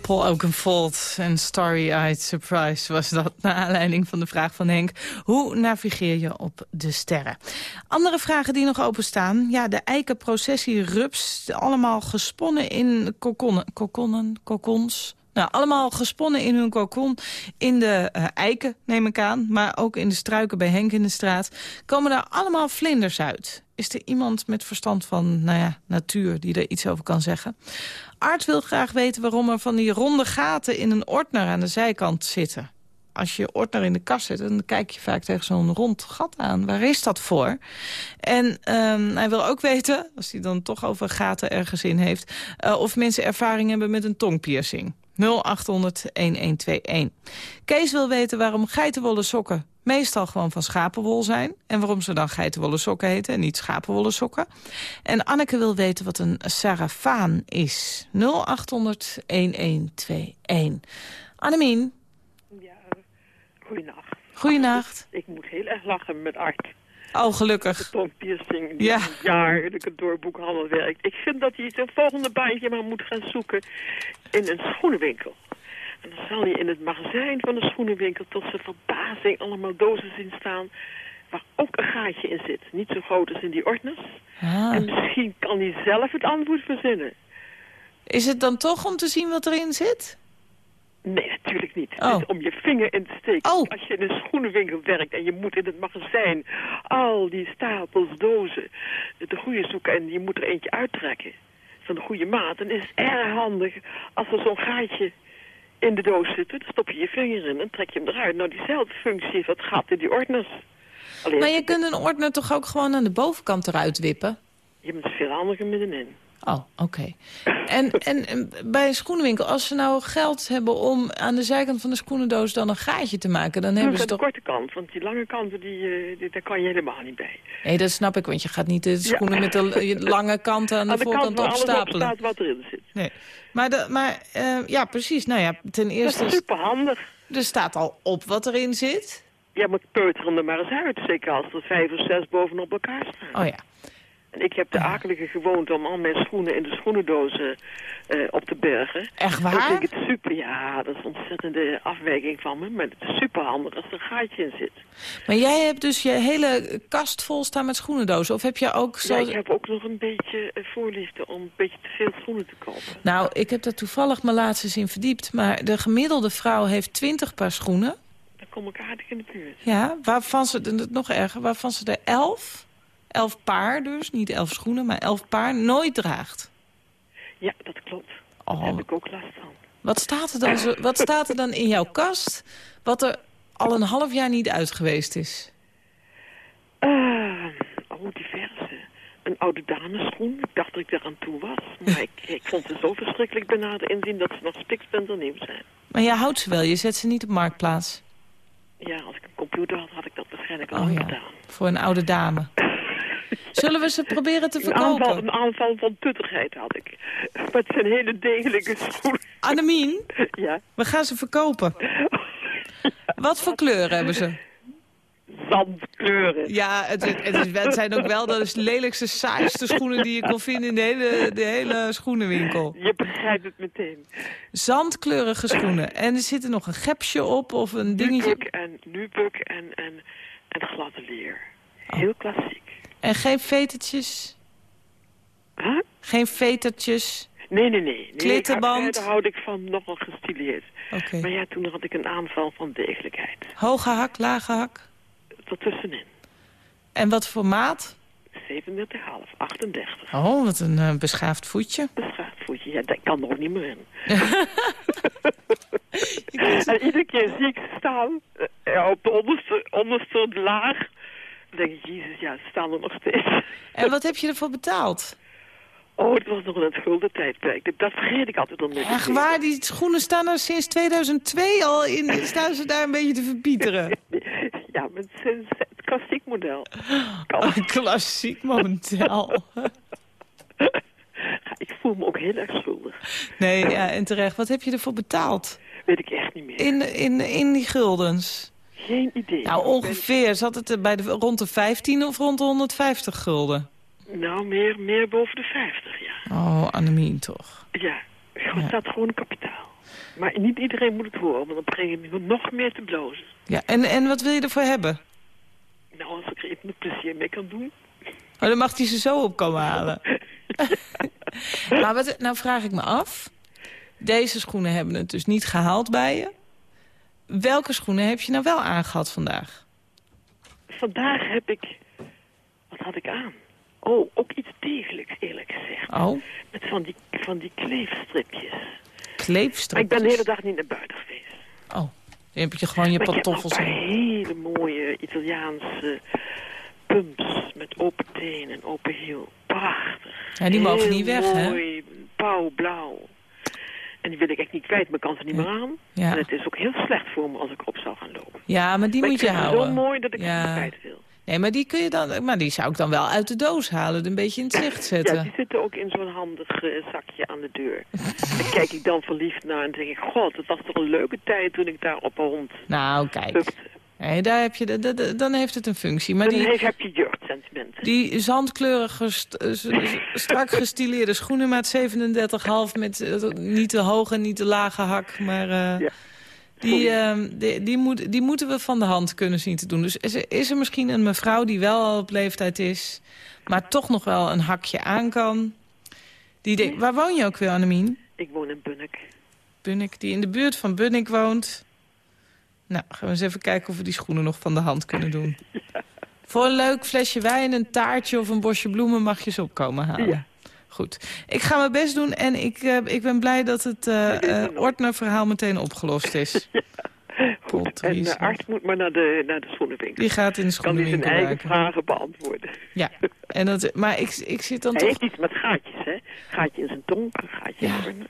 C: Paul Oakenfold en Starry-Eyed Surprise was dat... <laughs> naar aanleiding van de vraag van Henk. Hoe navigeer je op de sterren? Andere vragen die nog openstaan. Ja, de eikenprocessie rups, allemaal gesponnen in kokonnen, kokonnen, kokons... Nou, allemaal gesponnen in hun kokon. In de eh, eiken, neem ik aan. Maar ook in de struiken bij Henk in de straat. Komen daar allemaal vlinders uit. Is er iemand met verstand van nou ja, natuur die er iets over kan zeggen? Art wil graag weten waarom er van die ronde gaten in een ordner aan de zijkant zitten. Als je ordner in de kast zet, dan kijk je vaak tegen zo'n rond gat aan. Waar is dat voor? En ehm, hij wil ook weten, als hij dan toch over gaten ergens in heeft... eh, of mensen ervaring hebben met een tongpiercing. 0800-1121. Kees wil weten waarom geitenwolle sokken meestal gewoon van schapenwol zijn... en waarom ze dan geitenwolle sokken heten en niet schapenwolle sokken. En Anneke wil weten wat een sarafaan is. 0800-1121. Annemien,
K: Ja, goeienacht.
C: goeienacht.
K: Ik moet heel erg lachen met Art.
C: Oh,
K: De
C: gelukkig.
K: tongpiercing die
C: Ja.
K: al jaar in de kantoorboekhandel werkt. Ik vind dat hij zijn volgende baantje maar moet gaan zoeken in een schoenenwinkel. En dan zal hij in het magazijn van de schoenenwinkel tot zijn verbazing allemaal dozen zien staan... waar ook een gaatje in zit. Niet zo groot als in die ordners.
C: Ah.
K: En misschien kan hij zelf het antwoord verzinnen.
C: Is het dan toch om te zien wat erin zit?
K: Nee, natuurlijk niet.
C: Oh.
K: Het is om je vinger in te steken.
C: Oh.
K: Als je in een schoenenwinkel werkt en je moet in het magazijn al die stapels dozen de goede zoeken en je moet er eentje uittrekken van de goede maat, dan is het erg handig als er zo'n gaatje in de doos zit. Dan stop je je vinger in en trek je hem eruit. Nou, diezelfde functie heeft dat gat in die ordners. Alleen,
C: Maar je kunt een ordner toch ook gewoon aan de bovenkant eruit wippen?
K: je bent veel handiger middenin.
C: Oh, oké. En, en, en bij een schoenenwinkel, als ze nou geld hebben om aan de zijkant van de schoenendoos dan een gaatje te maken, dan hebben ze
K: aan de
C: toch...
K: korte kant, want die lange kanten, die, eh, die, daar kan je helemaal niet bij.
C: Nee, dat snap ik, want je gaat niet de schoenen met de lange kanten aan de,
K: aan de kant
C: voorkant
K: alles op
C: opstapelen.
K: staat wat erin zit.
C: Nee. Maar, de, maar eh, ja, precies. Nou ja, ten
K: Dat is
C: eerste,
K: super handig.
C: er staat al op wat erin zit.
K: Ja, maar peuter hem er maar eens uit. Zeker als er vijf of zes bovenop elkaar staan.
C: Oh ja.
K: Ik heb de akelige gewoonte om al mijn schoenen in de schoenendozen eh, op te bergen.
C: Echt waar?
K: ik vind het super, ja, dat is een ontzettende afwijking van me. Maar het is super handig als er een gaatje in zit.
C: Maar jij hebt dus je hele kast vol staan met schoenendozen. Of heb je ook zo...
K: Ja, ik heb ook nog een beetje eh, voorliefde om een beetje te veel schoenen te kopen.
C: Nou, ik heb daar toevallig mijn laatst eens in verdiept. Maar de gemiddelde vrouw heeft 20 paar schoenen.
K: Dan kom ik aardig in de buurt.
C: Ja, waarvan ze, nog erger, waarvan ze er 11, 11 paar dus, niet 11 schoenen, maar 11 paar, nooit draagt.
K: Ja, dat klopt.
C: Oh.
K: Daar heb ik ook last van.
C: Wat staat, er dan zo, wat staat er dan in jouw kast, wat er al een half jaar niet uit geweest is?
K: Ah, oh, diverse. Een oude dameschoen. Ik dacht dat ik eraan toe was. Maar ik, ik vond ze zo verschrikkelijk benaderd inzien dat ze nog spiksplinternieuw zijn.
C: Maar jij houdt ze wel, je zet ze niet op marktplaats.
K: Ja, als ik een computer had, had ik dat waarschijnlijk al
C: Oh ja,
K: gedaan.
C: voor een oude dame. <laughs> Zullen we ze proberen te
K: Een aanval,
C: verkopen?
K: een aanval van tuttigheid had ik. Maar het zijn hele degelijke schoenen.
C: Annemien,
K: Ja,
C: we gaan ze verkopen. Wat voor kleuren hebben ze?
K: zandkleuren.
C: Ja, het, het, is, het zijn ook wel de lelijkste, saaiste schoenen die je kon vinden in de hele, de hele schoenenwinkel.
K: Je begrijpt het meteen.
C: Zandkleurige schoenen. En er zit er nog een gepsje op of een dingetje.
K: Nubuk en Nubuk en, en, en gladde leer. Heel klassiek.
C: En geen vetertjes?
K: Huh?
C: Geen vetertjes?
K: Nee, nee, nee. nee.
C: Klittenband?
K: Daar houd ik van nogal gestileerd.
C: Oké.
K: Maar ja, toen had ik een aanval van degelijkheid.
C: Hoge hak, lage hak?
K: Ertussenin.
C: En wat voor maat?
K: 37,5, 38.
C: Oh, wat een eh, beschaafd voetje.
K: Beschaafd voetje. Ja, dat kan er ook niet meer in. <laughs> <laughs> en iedere keer zie ik staan eh, ja, op de onderste, onderste laag. Dan denk ik, jezus, ja, ze staan er nog steeds.
C: En wat heb je ervoor betaald?
K: Oh, het was nog in het gulden tijdperk. Dat vergeet ik altijd al.
C: Echt waar, die schoenen staan er sinds 2002 al in. Staan ze daar een beetje te verpieteren? <laughs>
K: Ja, met het het klassiek model.
C: Oh, klassiek model. <laughs>
K: Ik voel me ook heel erg schuldig.
C: Nee, ja, en terecht. Wat heb je ervoor betaald?
K: Weet ik echt niet meer.
C: In, in, in die guldens?
K: Geen idee.
C: Nou, ongeveer. Zat het er bij de, rond de 15 of rond de 150 gulden?
K: Nou, meer, meer boven de 50, ja.
C: Oh, Annemien toch.
K: Ja, het staat gewoon kapitaal. Maar niet iedereen moet het horen, want dan breng je nog meer te blozen.
C: Ja, en, en wat wil je ervoor hebben?
K: Nou, als ik er met plezier mee kan doen.
C: Oh, dan mag hij ze zo op komen halen. <laughs> maar wat, nou vraag ik me af. Deze schoenen hebben het dus niet gehaald bij je. Welke schoenen heb je nou wel aangehad vandaag?
K: Vandaag heb ik... Wat had ik aan? Oh, ook iets degelijks, eerlijk gezegd.
C: Oh,
K: Met van die, van die kleefstripjes. Maar
C: kleefstripjes.
K: ik ben de hele dag niet naar buiten geweest.
C: Oh, dan heb je gewoon je
K: Maar
C: pantoffels aan.
K: hele mooie Italiaanse pumps met open teen en open hiel. Prachtig.
C: Ja, die mogen
K: Heel
C: niet weg, hè?
K: mooi, pauwblauw. En die wil ik echt niet kwijt, maar ik kan ze niet meer aan.
C: Ja.
K: En het is ook heel slecht voor me als ik op zou gaan lopen.
C: Ja, maar die
K: maar
C: moet je
K: vind ze
C: houden.
K: zo mooi dat ik
C: Ja.
K: niet kwijt wil.
C: Nee, maar die kun je dan, maar die zou ik dan wel uit de doos halen, een beetje in het zicht zetten.
K: Ja, die zitten ook in zo'n handig eh, zakje aan de deur. Daar kijk ik dan verliefd naar en denk ik... God, het was toch een leuke tijd toen ik daar op een hond
C: Nou, kijk. Nee, daar heb je de, de- de- dan heeft het een functie. Maar
K: Dan
C: die,
K: heb je jeugdsentimenten.
C: die zandkleurige, st- eh, strak gestileerde schoenen maat 37,5 met eh, niet te hoge en niet te lage hak. Maar eh,
K: Ja.
C: die, ehm, die, die, moet, die moeten we van de hand kunnen zien te doen. Dus is er, is er misschien een mevrouw die wel al op leeftijd is... maar toch nog wel een hakje aan kan... Die denkt, waar woon je ook weer, Annemien?
K: Ik woon in Bunnik.
C: Bunnik, die in de buurt van Bunnik woont. Nou, gaan we eens even kijken of we die schoenen nog van de hand kunnen doen. <laughs> Voor een leuk flesje wijn, een taartje of een bosje bloemen mag je ze opkomen halen.
K: Ja.
C: Goed. Ik ga mijn best doen en ik, eh, ik ben blij dat het eh eh, Ordner-verhaal meteen opgelost is. <laughs>
K: Goed. En de arts moet maar naar de, naar de schoenenwinkel.
C: Die gaat in de
K: kan hij zijn
C: schoenenwinkel
K: eigen vragen beantwoorden.
C: Ja, en dat, maar ik, ik zit dan
K: Hij
C: toch...
K: heeft iets met gaatjes, hè? Gaatje in zijn tong, gaatje in zijn...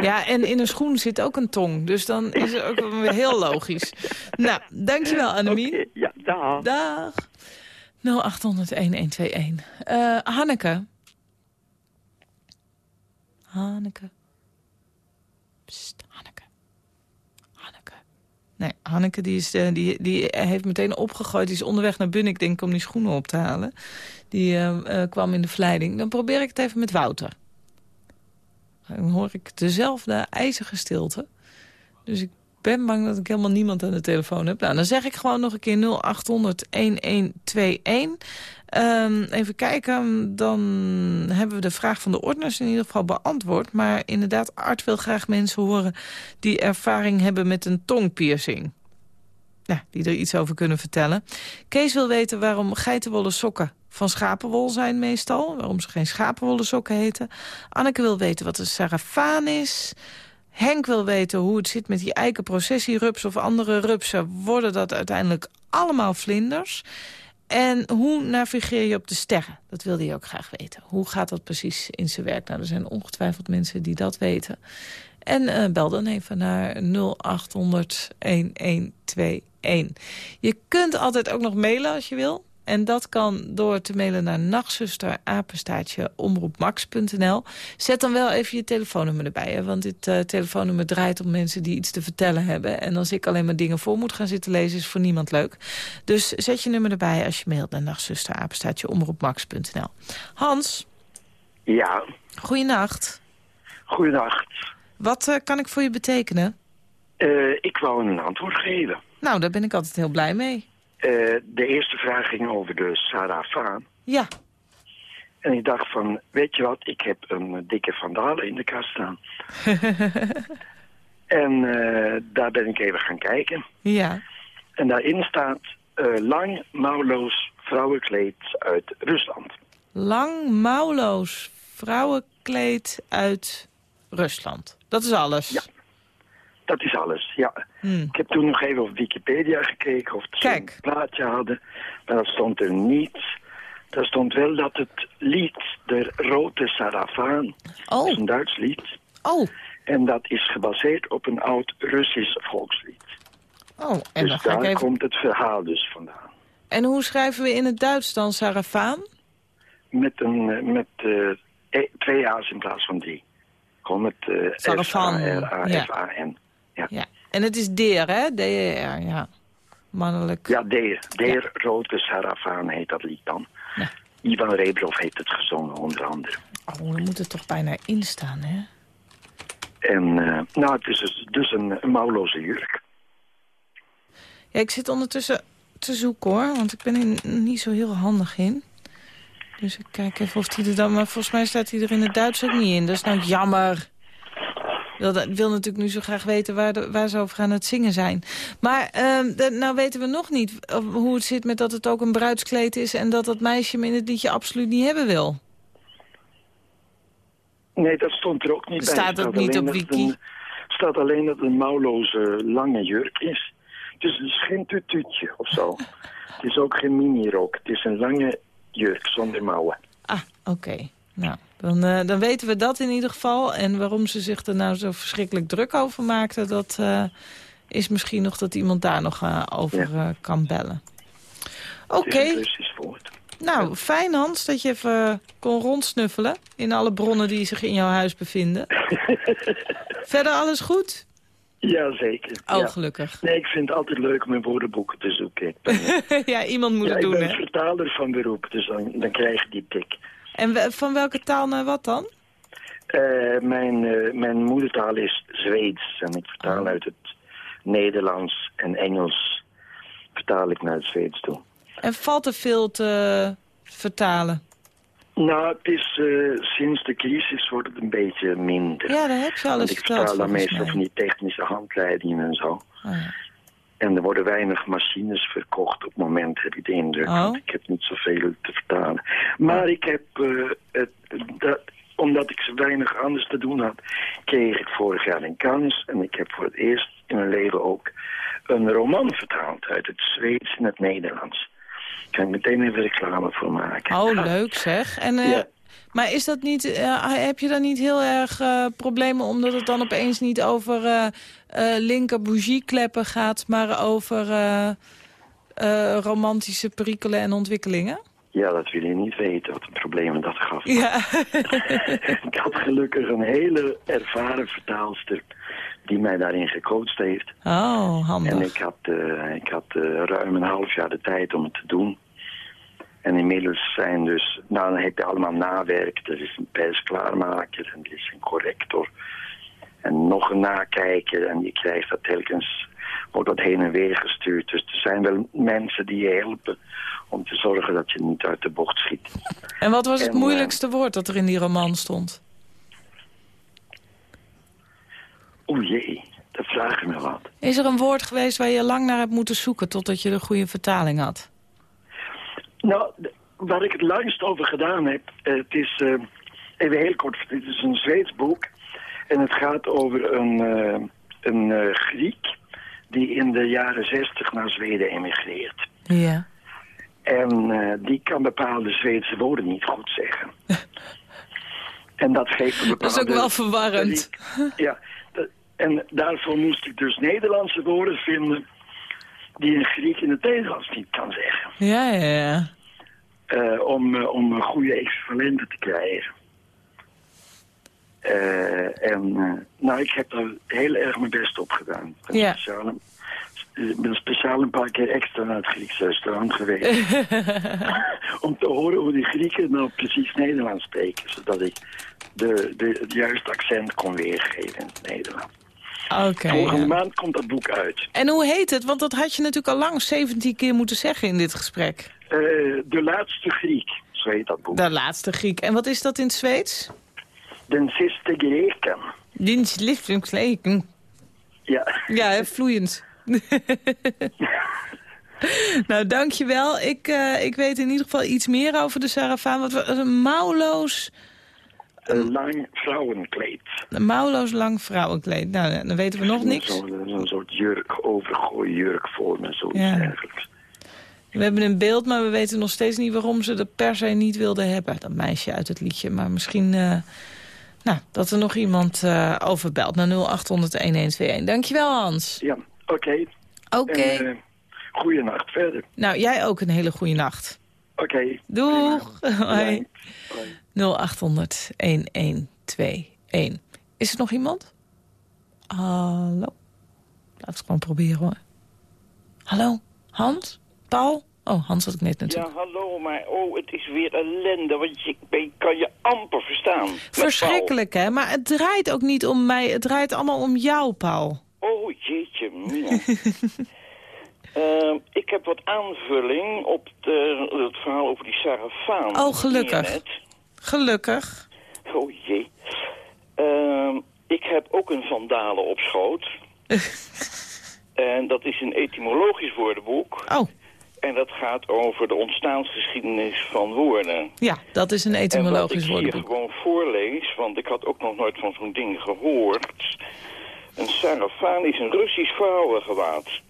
C: Ja, en in een schoen zit ook een tong. Dus dan is het ook weer heel logisch. Nou, dankjewel Annemie.
K: Oké, ja, dag.
C: Dag. 0800-1121. Eh, Hanneke. Hanneke. Psst, Hanneke. Hanneke. Nee, Hanneke die is, eh, die, die heeft meteen opgegooid. Die is onderweg naar Bunnik, denk ik, om die schoenen op te halen. Die eh, eh, kwam in de verleiding. Dan probeer ik het even met Wouter. Dan hoor ik dezelfde ijzige stilte. Dus ik ben bang dat ik helemaal niemand aan de telefoon heb. Nou, dan zeg ik gewoon nog een keer 0800-1121. Ehm, even kijken, dan hebben we de vraag van de ordners in ieder geval beantwoord. Maar inderdaad, Art wil graag mensen horen die ervaring hebben met een tongpiercing. Ja, die er iets over kunnen vertellen. Kees wil weten waarom geitenwolle sokken van schapenwol zijn meestal. Waarom ze geen schapenwolle sokken heten. Anneke wil weten wat een sarafaan is. Henk wil weten hoe het zit met die eikenprocessierups of andere rupsen. Worden dat uiteindelijk allemaal vlinders? En hoe navigeer je op de sterren? Dat wilde hij ook graag weten. Hoe gaat dat precies in zijn werk? Nou, er zijn ongetwijfeld mensen die dat weten. En eh, bel dan even naar 0800 1121. Je kunt altijd ook nog mailen als je wil. En dat kan door te mailen naar nachtzuster, apenstaartje, omroepmax.nl. Zet dan wel even je telefoonnummer erbij. Hè? Want dit uh, telefoonnummer draait om mensen die iets te vertellen hebben. En als ik alleen maar dingen voor moet gaan zitten lezen... is voor niemand leuk. Dus zet je nummer erbij als je mailt naar nachtzuster, apenstaartje, omroepmax.nl. Hans?
L: Ja?
C: Goeienacht.
L: Goeienacht.
C: Wat uh, kan ik voor je betekenen?
L: Uh, ik wou een antwoord geven.
C: Nou, daar ben ik altijd heel blij mee.
L: Uh, de eerste vraag ging over de Sarafaan.
C: Ja.
L: En ik dacht van, weet je wat, ik heb een dikke vandalen in de kast staan. <laughs> en uh, daar ben ik even gaan kijken.
C: Ja.
L: En daarin staat uh, lang mouwloos vrouwenkleed uit Rusland.
C: Lang mouwloos vrouwenkleed uit Rusland. Dat is alles?
L: Ja. Dat is alles, ja.
C: Hmm.
L: Ik heb toen nog even op Wikipedia gekeken of ze een plaatje hadden. Maar dat stond er niet. Daar stond wel dat het lied, de Rote Sarafaan,
C: oh.
L: is een Duits lied.
C: Oh.
L: En dat is gebaseerd op een oud Russisch volkslied.
C: Oh, en
L: dus
C: dan
L: daar
C: even...
L: komt het verhaal dus vandaan.
C: En hoe schrijven we in het Duits dan Sarafaan?
L: Met, een, met uh, twee A's in plaats van drie. Gewoon met uh, S-A-R-A-F-A-N. Ja.
C: ja. En het is deer, hè? D-E-R, ja. Mannelijk.
L: Ja, deer. Deer ja. Rode Sarafaan heet dat lied dan.
C: Ja.
L: Ivan Rebrov heeft het gezongen, onder andere.
C: Oh, er moet er toch bijna in staan, hè?
L: En, uh, nou, het is dus, dus een, een mouwloze jurk.
C: Ja, ik zit ondertussen te zoeken, hoor. Want ik ben er niet zo heel handig in. Dus ik kijk even of hij er dan... Maar volgens mij staat hij er in het Duits ook niet in. Dat is nou jammer. Ik wil natuurlijk nu zo graag weten waar, de, waar ze over aan het zingen zijn. Maar uh, de, nou weten we nog niet hoe het zit met dat het ook een bruidskleed is... en dat dat meisje hem in het liedje absoluut niet hebben wil.
L: Nee, dat stond er ook niet bij.
C: Staat dat niet op wiki?
L: Het staat alleen dat het een mouwloze lange jurk is. Dus het is geen tututje of zo. <laughs> het is ook geen minirok. Het is een lange jurk zonder mouwen.
C: Ah, oké. Okay. Nou, dan, uh, dan weten we dat in ieder geval. En waarom ze zich er nou zo verschrikkelijk druk over maakte... dat uh, is misschien nog dat iemand daar nog uh, over ja. kan bellen. Oké. Okay. Nou, fijn Hans dat je even kon rondsnuffelen... in alle bronnen die zich in jouw huis bevinden. <laughs> Verder alles goed?
L: Ja, zeker.
C: Oh,
L: ja.
C: gelukkig.
L: Nee, ik vind het altijd leuk om in woordenboeken te zoeken. <laughs>
C: ja, iemand moet
L: ja,
C: het doen,
L: ik ben
C: hè?
L: vertaler van beroep, dus dan, dan krijg je die tik.
C: En van welke taal naar wat dan?
L: Uh, mijn, uh, mijn moedertaal is Zweeds en ik vertaal oh. uit het Nederlands en Engels vertaal ik naar het Zweeds toe.
C: En valt er veel te vertalen?
L: Nou, het is uh, sinds de crisis wordt het een beetje minder.
C: Ja, dat heb je al eens
L: ik
C: verteld.
L: Ik vertaal dan meestal van die technische handleidingen en zo.
C: Oh, ja.
L: En er worden weinig machines verkocht op het moment, heb ik de indruk.
C: Oh.
L: Want ik heb niet zoveel te vertalen. Maar oh. ik heb, uh, het, dat, omdat ik zo weinig anders te doen had, kreeg ik vorig jaar een kans. En ik heb voor het eerst in mijn leven ook een roman vertaald uit het Zweeds en het Nederlands. Daar kan ik meteen even reclame voor maken.
C: Oh, leuk zeg. En, uh,
L: ja.
C: Maar is dat niet, uh, heb je dan niet heel erg uh, problemen omdat het dan opeens niet over uh, linker bougiekleppen gaat, maar over romantische perikelen en ontwikkelingen?
L: Ja, dat wil je niet weten wat de problemen dat gaf.
C: Ja. <laughs> <laughs>
L: ik had gelukkig een hele ervaren vertaalster die mij daarin gecoacht heeft.
C: Oh, handig.
L: En ik had, ik had ruim een half jaar de tijd om het te doen. En inmiddels zijn dus, nou dan heb je allemaal nawerk. Er is een persklaarmaker en er is een corrector. En nog een nakijker en je krijgt dat telkens, wordt dat heen en weer gestuurd. Dus er zijn wel mensen die je helpen om te zorgen dat je niet uit de bocht schiet.
C: En wat was het en, moeilijkste woord dat er in die roman stond?
L: Oeh jee, dat vraag je me wat.
C: Is er een woord geweest waar je lang naar hebt moeten zoeken totdat je de goede vertaling had?
L: Nou, waar ik het langst over gedaan heb, uh, het is, uh, even heel kort, het is een Zweeds boek. En het gaat over een, uh, een Griek die in de jaren zestig naar Zweden emigreert.
C: Ja.
L: En die kan bepaalde Zweedse woorden niet goed zeggen. <laughs> en dat geeft een bepaalde...
C: Dat is ook wel verwarrend.
L: Ja,
M: En daarvoor moest ik dus Nederlandse woorden vinden die een Griek in het Nederlands niet kan zeggen.
C: Ja, ja, ja.
M: Eh, om, eh, om een goede equivalenten te krijgen. Eh, en nou, ik heb er heel erg mijn best op gedaan. Ik ben,
C: Ja.
M: speciaal, ik ben speciaal een paar keer extra naar het Griekse restaurant geweest. <laughs> om te horen hoe die Grieken nou precies Nederlands spreken. Zodat ik de, de, het juiste accent kon weergeven in het Nederlands. Volgende
C: ja.
M: maand komt dat boek uit.
C: En hoe heet het? Want dat had je natuurlijk al lang 17 keer moeten zeggen in dit gesprek.
M: Eh, de laatste Griek, zo heet dat boek.
C: De laatste Griek. En wat is dat in het Zweeds?
M: Den siste Greken.
C: Dienst liefdingsleken.
M: Ja.
C: Ja, hè, vloeiend. <laughs> nou, dankjewel. Ik, eh, ik weet in ieder geval iets meer over de Sarafaan. Wat we, een mouwloos,
M: Een lang vrouwenkleed.
C: een mouwloos lang vrouwenkleed. Nou, dan weten we nog niks.
M: Zo'n soort jurk, overgooi jurk voor me, zoiets
C: Ja.
M: dergelijks.
C: We hebben een beeld, maar we weten nog steeds niet waarom ze dat per se niet wilden hebben. Dat meisje uit het liedje. Maar misschien eh, nou, dat er nog iemand eh over belt naar 0800-1121. Dankjewel, Hans.
M: Ja, oké.
C: Oké.
M: En, eh, goeienacht verder.
C: Nou, jij ook een hele goede nacht.
M: Oké.
C: Doeg. Hoi.
M: Bedankt.
C: 0800-1121. Is er nog iemand? Hallo? Laat het gewoon proberen hoor. Hallo? Hans? Paul? Oh, Hans had ik net natuurlijk.
N: Ja, hallo, maar oh, het is weer ellende, want je, ik kan je amper verstaan.
C: Verschrikkelijk hè, maar het draait ook niet om mij. Het draait allemaal om jou, Paul.
N: Paul. Oh, jeetje, mina. <laughs> Ehm, ik heb wat aanvulling op de, het verhaal over die Sarafaan.
C: Oh, gelukkig. Gelukkig.
N: Oh jee. Ehm, ik heb ook een vandalen op schoot. <laughs> en dat is een etymologisch woordenboek.
C: Oh.
N: En dat gaat over de ontstaansgeschiedenis van woorden.
C: Ja, dat is een etymologisch
N: En wat ik
C: woordenboek.
N: hier gewoon voorlees, want ik had ook nog nooit van zo'n ding gehoord. Een sarafaan is een Russisch vrouwengewaad.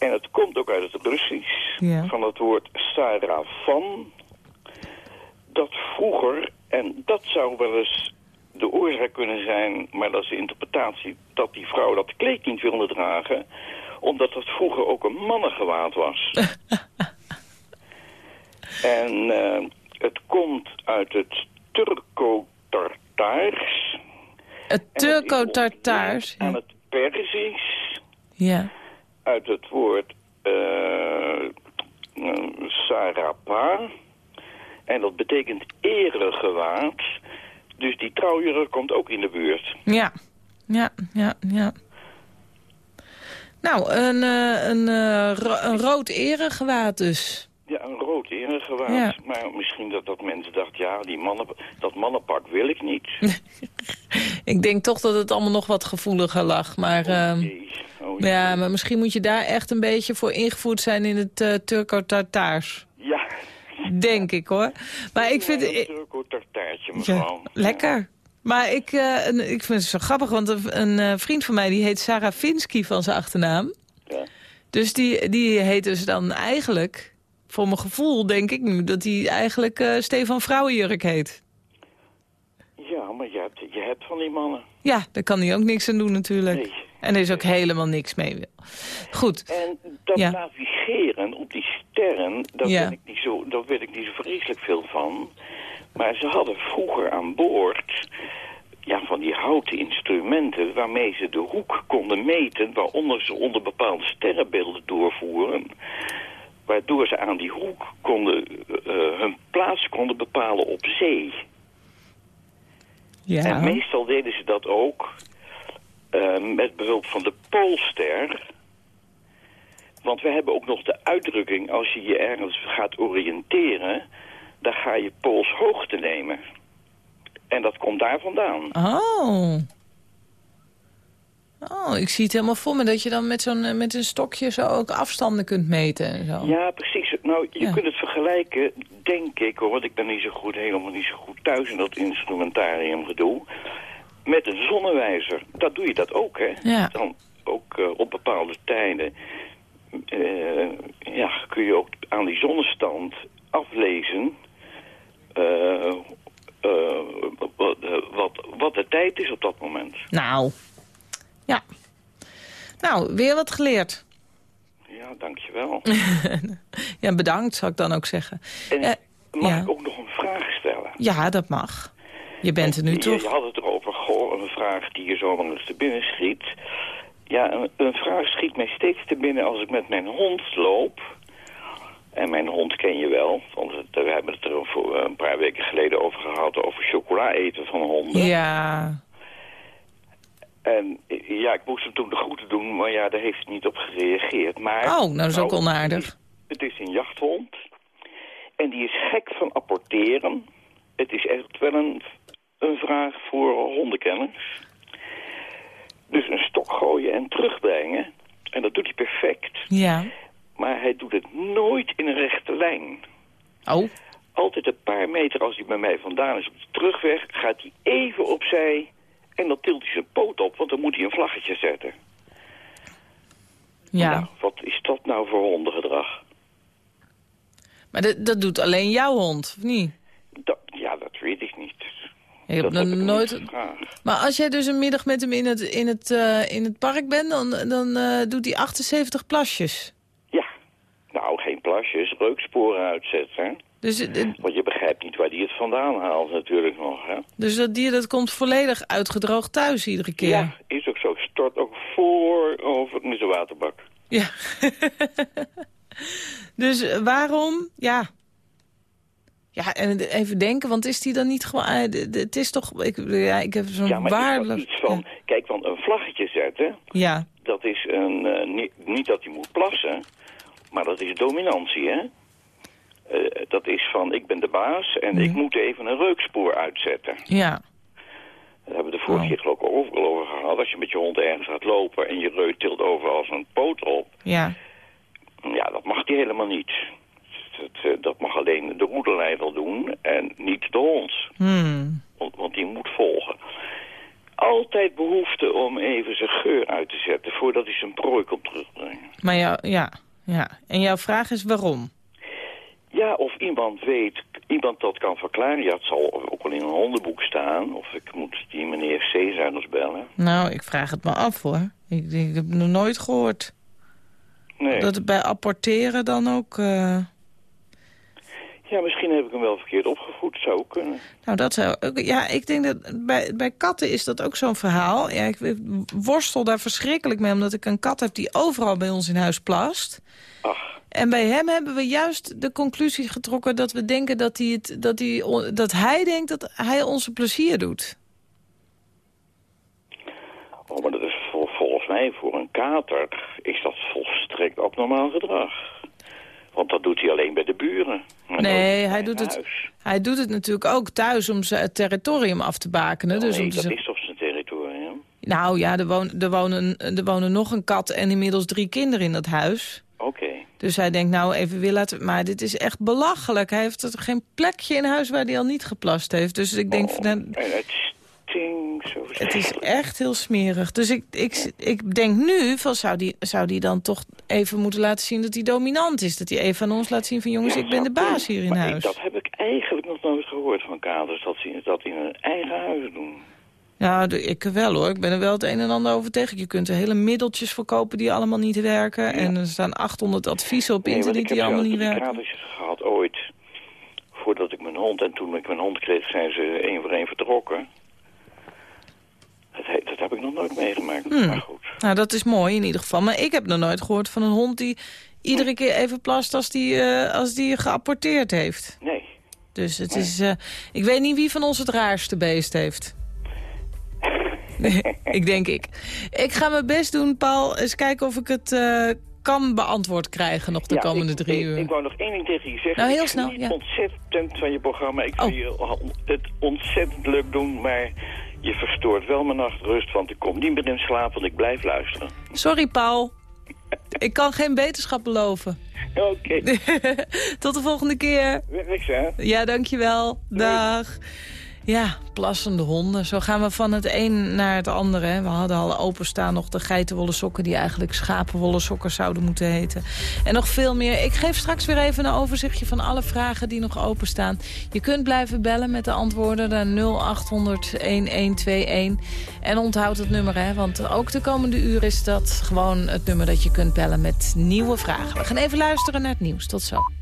N: En het komt ook uit het Russisch,
C: Ja.
N: van het woord sarafan. Dat vroeger, en dat zou wel eens de oorzaak kunnen zijn, maar dat is de interpretatie, dat die vrouw dat kleed niet wilde dragen, omdat dat vroeger ook een mannengewaad was. <laughs> en eh, het komt uit het Turco-Tartaars.
C: Het Turco-Tartaars.
N: Aan het Perzisch,
C: Ja.
N: Uit het woord eh, Sarapa. En dat betekent eregewaad. Dus die trouwjurk komt ook in de buurt.
C: Ja, ja, ja, ja. Nou, een, eh, een, een rood eregewaad dus.
N: Ja, een rood eregewaad.
C: Ja.
N: Maar misschien dat, dat mensen dachten, ja, die mannen, dat mannenpak wil ik niet. <laughs>
C: Ik denk toch dat het allemaal nog wat gevoeliger lag. Maar, ehm,
N: Oh,
C: ja, maar misschien moet je daar echt een beetje voor ingevoerd zijn in het eh, Turco-Tartaars.
N: Ja.
C: Denk ik hoor. Maar ik vind...
N: Een turco-tartaartje,
C: Ja,
N: mevrouw.
C: lekker. Maar ik, eh, een- ik vind het zo grappig, want een, een eh, vriend van mij die heet Sarah Finsky van zijn achternaam.
N: Ja.
C: Dus die, die heet dus dan eigenlijk, voor mijn gevoel denk ik nu, dat hij eigenlijk eh, Stefan Vrouwenjurk heet.
N: Ja, maar je hebt, je hebt van die mannen.
C: Ja, daar kan hij ook niks aan doen natuurlijk. En er is ook helemaal niks mee. wil. Goed.
N: En dat
C: Ja.
N: navigeren op die sterren, daar,
C: Ja.
N: ben ik niet zo, daar weet ik niet zo vreselijk veel van. Maar ze hadden vroeger aan boord ja, van die houten instrumenten... waarmee ze de hoek konden meten, waaronder ze onder bepaalde sterrenbeelden doorvoeren... waardoor ze aan die hoek konden, eh, hun plaats konden bepalen op zee.
C: Ja.
N: En meestal deden ze dat ook eh, met behulp van de Poolster. Want we hebben ook nog de uitdrukking, als je je ergens gaat oriënteren, dan ga je poolshoogte nemen. En dat komt daar vandaan.
C: Oh. Oh, ik zie het helemaal voor me dat je dan met, zo'n, eh, met een stokje zo ook afstanden kunt meten en zo.
N: Ja, precies. Nou, je
C: Ja.
N: kunt het vergelijken, denk ik, hoor, want ik ben niet zo goed, helemaal niet zo goed thuis in dat instrumentarium gedoe, met een zonnewijzer. Dat doe je dat ook, hè?
C: Ja.
N: Dan ook eh, op bepaalde tijden eh, ja, kun je ook aan die zonnestand aflezen eh, wat, wat, wat de tijd is op dat moment.
C: Nou, ja. Nou, weer wat geleerd.
N: Ja, dankjewel. <laughs>
C: ja, bedankt, zou ik dan ook zeggen.
N: En mag
C: ja.
N: ik ook nog een vraag stellen?
C: Ja, dat mag. Je bent er nu toch?
N: Je had het erover, een vraag die je zo lang eens te binnen schiet. Ja, een, een vraag schiet mij steeds te binnen als ik met mijn hond loop. En mijn hond ken je wel, want het- we hebben het er een paar weken geleden over gehad... over chocola eten van honden.
C: Ja.
N: En ja, ik moest hem toen de groeten doen, maar ja, daar heeft hij niet op gereageerd. Maar,
C: Oh, nou, dat is ook
N: nou,
C: onaardig.
N: Het is een jachthond. En die is gek van apporteren. Het is echt wel een, een vraag voor hondenkenners. Dus een stok gooien en terugbrengen. En dat doet hij perfect.
C: Ja.
N: Maar hij doet het nooit in een rechte lijn.
C: Oh.
N: Altijd een paar meter als hij bij mij vandaan is op de terugweg... gaat hij even opzij en dan tilt hij zijn poot op... want dan moet hij een vlaggetje zetten.
C: Ja.
N: Nou, wat is dat nou voor hondengedrag?
C: Maar dat, dat doet alleen jouw hond, of niet?
N: Dat, ja, dat weet ik niet. Dat
C: nog
N: ik
C: nooit... Maar als jij dus een middag met hem in het, in het, eh, in het park bent, dan, dan eh, doet hij 78 plasjes.
N: Nou, geen plasjes, reuksporen uitzetten.
C: Dus, eh,
N: Want je begrijpt niet waar hij het vandaan haalt natuurlijk nog, hè?
C: dus dat dier dat komt volledig uitgedroogd thuis iedere keer.
N: Ja, is ook zo. Stort ook voor over met de waterbak.
C: Ja. <laughs> dus waarom? Ja. Ja, en even denken, want is die dan niet gewoon... eh, Het is toch... Ik, ja, ik heb zo'n
N: Ja, dat iets van... Kijk, want een vlaggetje zetten,
C: Ja.
N: dat is een... eh, niet, niet dat hij moet plassen, maar dat is dominantie, hè? Eh, dat is van, ik ben de baas en ik moet even een reukspoor uitzetten.
C: Ja.
N: Daar hebben we de vorige keer geloof ik overal over gehad. Als je met je hond ergens gaat lopen en je reuk tilt over als een poot op.
C: Ja.
N: Ja, dat mag die helemaal niet. Dat, eh, dat mag alleen de roederleider doen en niet de hond.
C: Hmm.
N: Want, want die moet volgen. Altijd behoefte om even zijn geur uit te zetten voordat hij zijn prooi komt terugbrengen.
C: Maar ja, ja, ja. En jouw vraag is waarom?
N: Ja, of iemand weet, iemand dat kan verklaren. Ja, het zal ook wel in een hondenboek staan. Of ik moet die meneer C. nog bellen.
C: Nou, ik vraag het me af hoor. Ik, ik heb nog nooit gehoord.
N: Nee.
C: Dat het bij apporteren dan ook... eh,
N: Ja, misschien heb ik hem wel verkeerd opgevoed. Zou ook kunnen.
C: Nou, dat zou ook... Ja, ik denk dat bij, bij katten is dat ook zo'n verhaal. Ja, ik worstel daar verschrikkelijk mee, omdat ik een kat heb die overal bij ons in huis plast. En bij hem hebben we juist de conclusie getrokken dat we denken dat hij, het, dat hij, dat hij denkt dat hij onze plezier doet.
N: Oh, maar dat is vol- volgens mij voor een kater is dat volstrekt abnormaal gedrag. Want dat doet hij alleen bij de buren.
C: Nee, hij doet, het, hij doet het natuurlijk ook thuis om zijn territorium af te bakenen. dus
N: nee,
C: om te
N: dat
C: zeggen-
N: is toch zijn territorium?
C: Nou ja, er wonen, er, wonen, er wonen nog een kat en inmiddels drie kinderen in dat huis.
N: Oké.
C: Dus hij denkt, nou even weer laten... Maar dit is echt belachelijk. Hij heeft er geen plekje in huis waar hij al niet geplast heeft. Dus ik denk, van, nou,
N: En het zo
C: het is echt heel smerig. Dus ik, ik, ik denk nu, van, zou, die, zou die dan toch even moeten laten zien dat hij dominant is? Dat hij even aan ons laat zien van, jongens, ik ben de baas hier in
N: Maar ik-
C: huis.
N: dat heb ik eigenlijk nog nooit gehoord van kaders, dat ze dat in hun eigen huis doen.
C: Ja, ik wel hoor. Ik ben er wel het een en ander over tegen. Je kunt er hele middeltjes voor kopen die allemaal niet werken. En er staan 800 adviezen op
N: Nee,
C: internet
N: ik
C: die
N: heb
C: allemaal niet werken.
N: kadertjes gehad ooit, voordat ik mijn hond, en toen ik mijn hond kreeg, zijn ze één voor één vertrokken. Dat, he- dat heb ik nog nooit meegemaakt.
C: Hmm.
N: Maar goed.
C: Nou, dat is mooi in ieder geval. Maar ik heb nog nooit gehoord van een hond die iedere keer even plast als die, eh, als die geapporteerd heeft.
N: Nee.
C: Dus het is... eh, ik weet niet wie van ons het raarste beest heeft. <laughs> ik denk ik. Ik ga mijn best doen, Paul. Eens kijken of ik het eh, kan beantwoord krijgen nog de
N: Ja,
C: komende
N: ik,
C: drie uur.
N: Ik wou nog één ding tegen je zeggen.
C: Nou, heel
N: ik
C: snel, ja.
N: ontzettend van je programma. Ik
C: Oh.
N: vind je het ontzettend leuk doen, maar je verstoort wel mijn nachtrust. Want ik kom niet meer in slaap, want ik blijf luisteren.
C: Sorry, Paul. <laughs> ik kan geen beterschap beloven.
N: Oké. <laughs>
C: Tot de volgende keer.
N: Niks, hè?
C: Ja, dankjewel. Dag. Ja, plassende honden. Zo gaan we van het een naar het andere. We hadden al openstaan nog de geitenwolle sokken... die eigenlijk schapenwolle sokken zouden moeten heten. En nog veel meer. Ik geef straks weer even een overzichtje van alle vragen die nog openstaan. Je kunt blijven bellen met de antwoorden naar 0800-1121. En onthoud het nummer, hè, want ook de komende uur is dat gewoon het nummer dat je kunt bellen met nieuwe vragen. We gaan even luisteren naar het nieuws. Tot zo.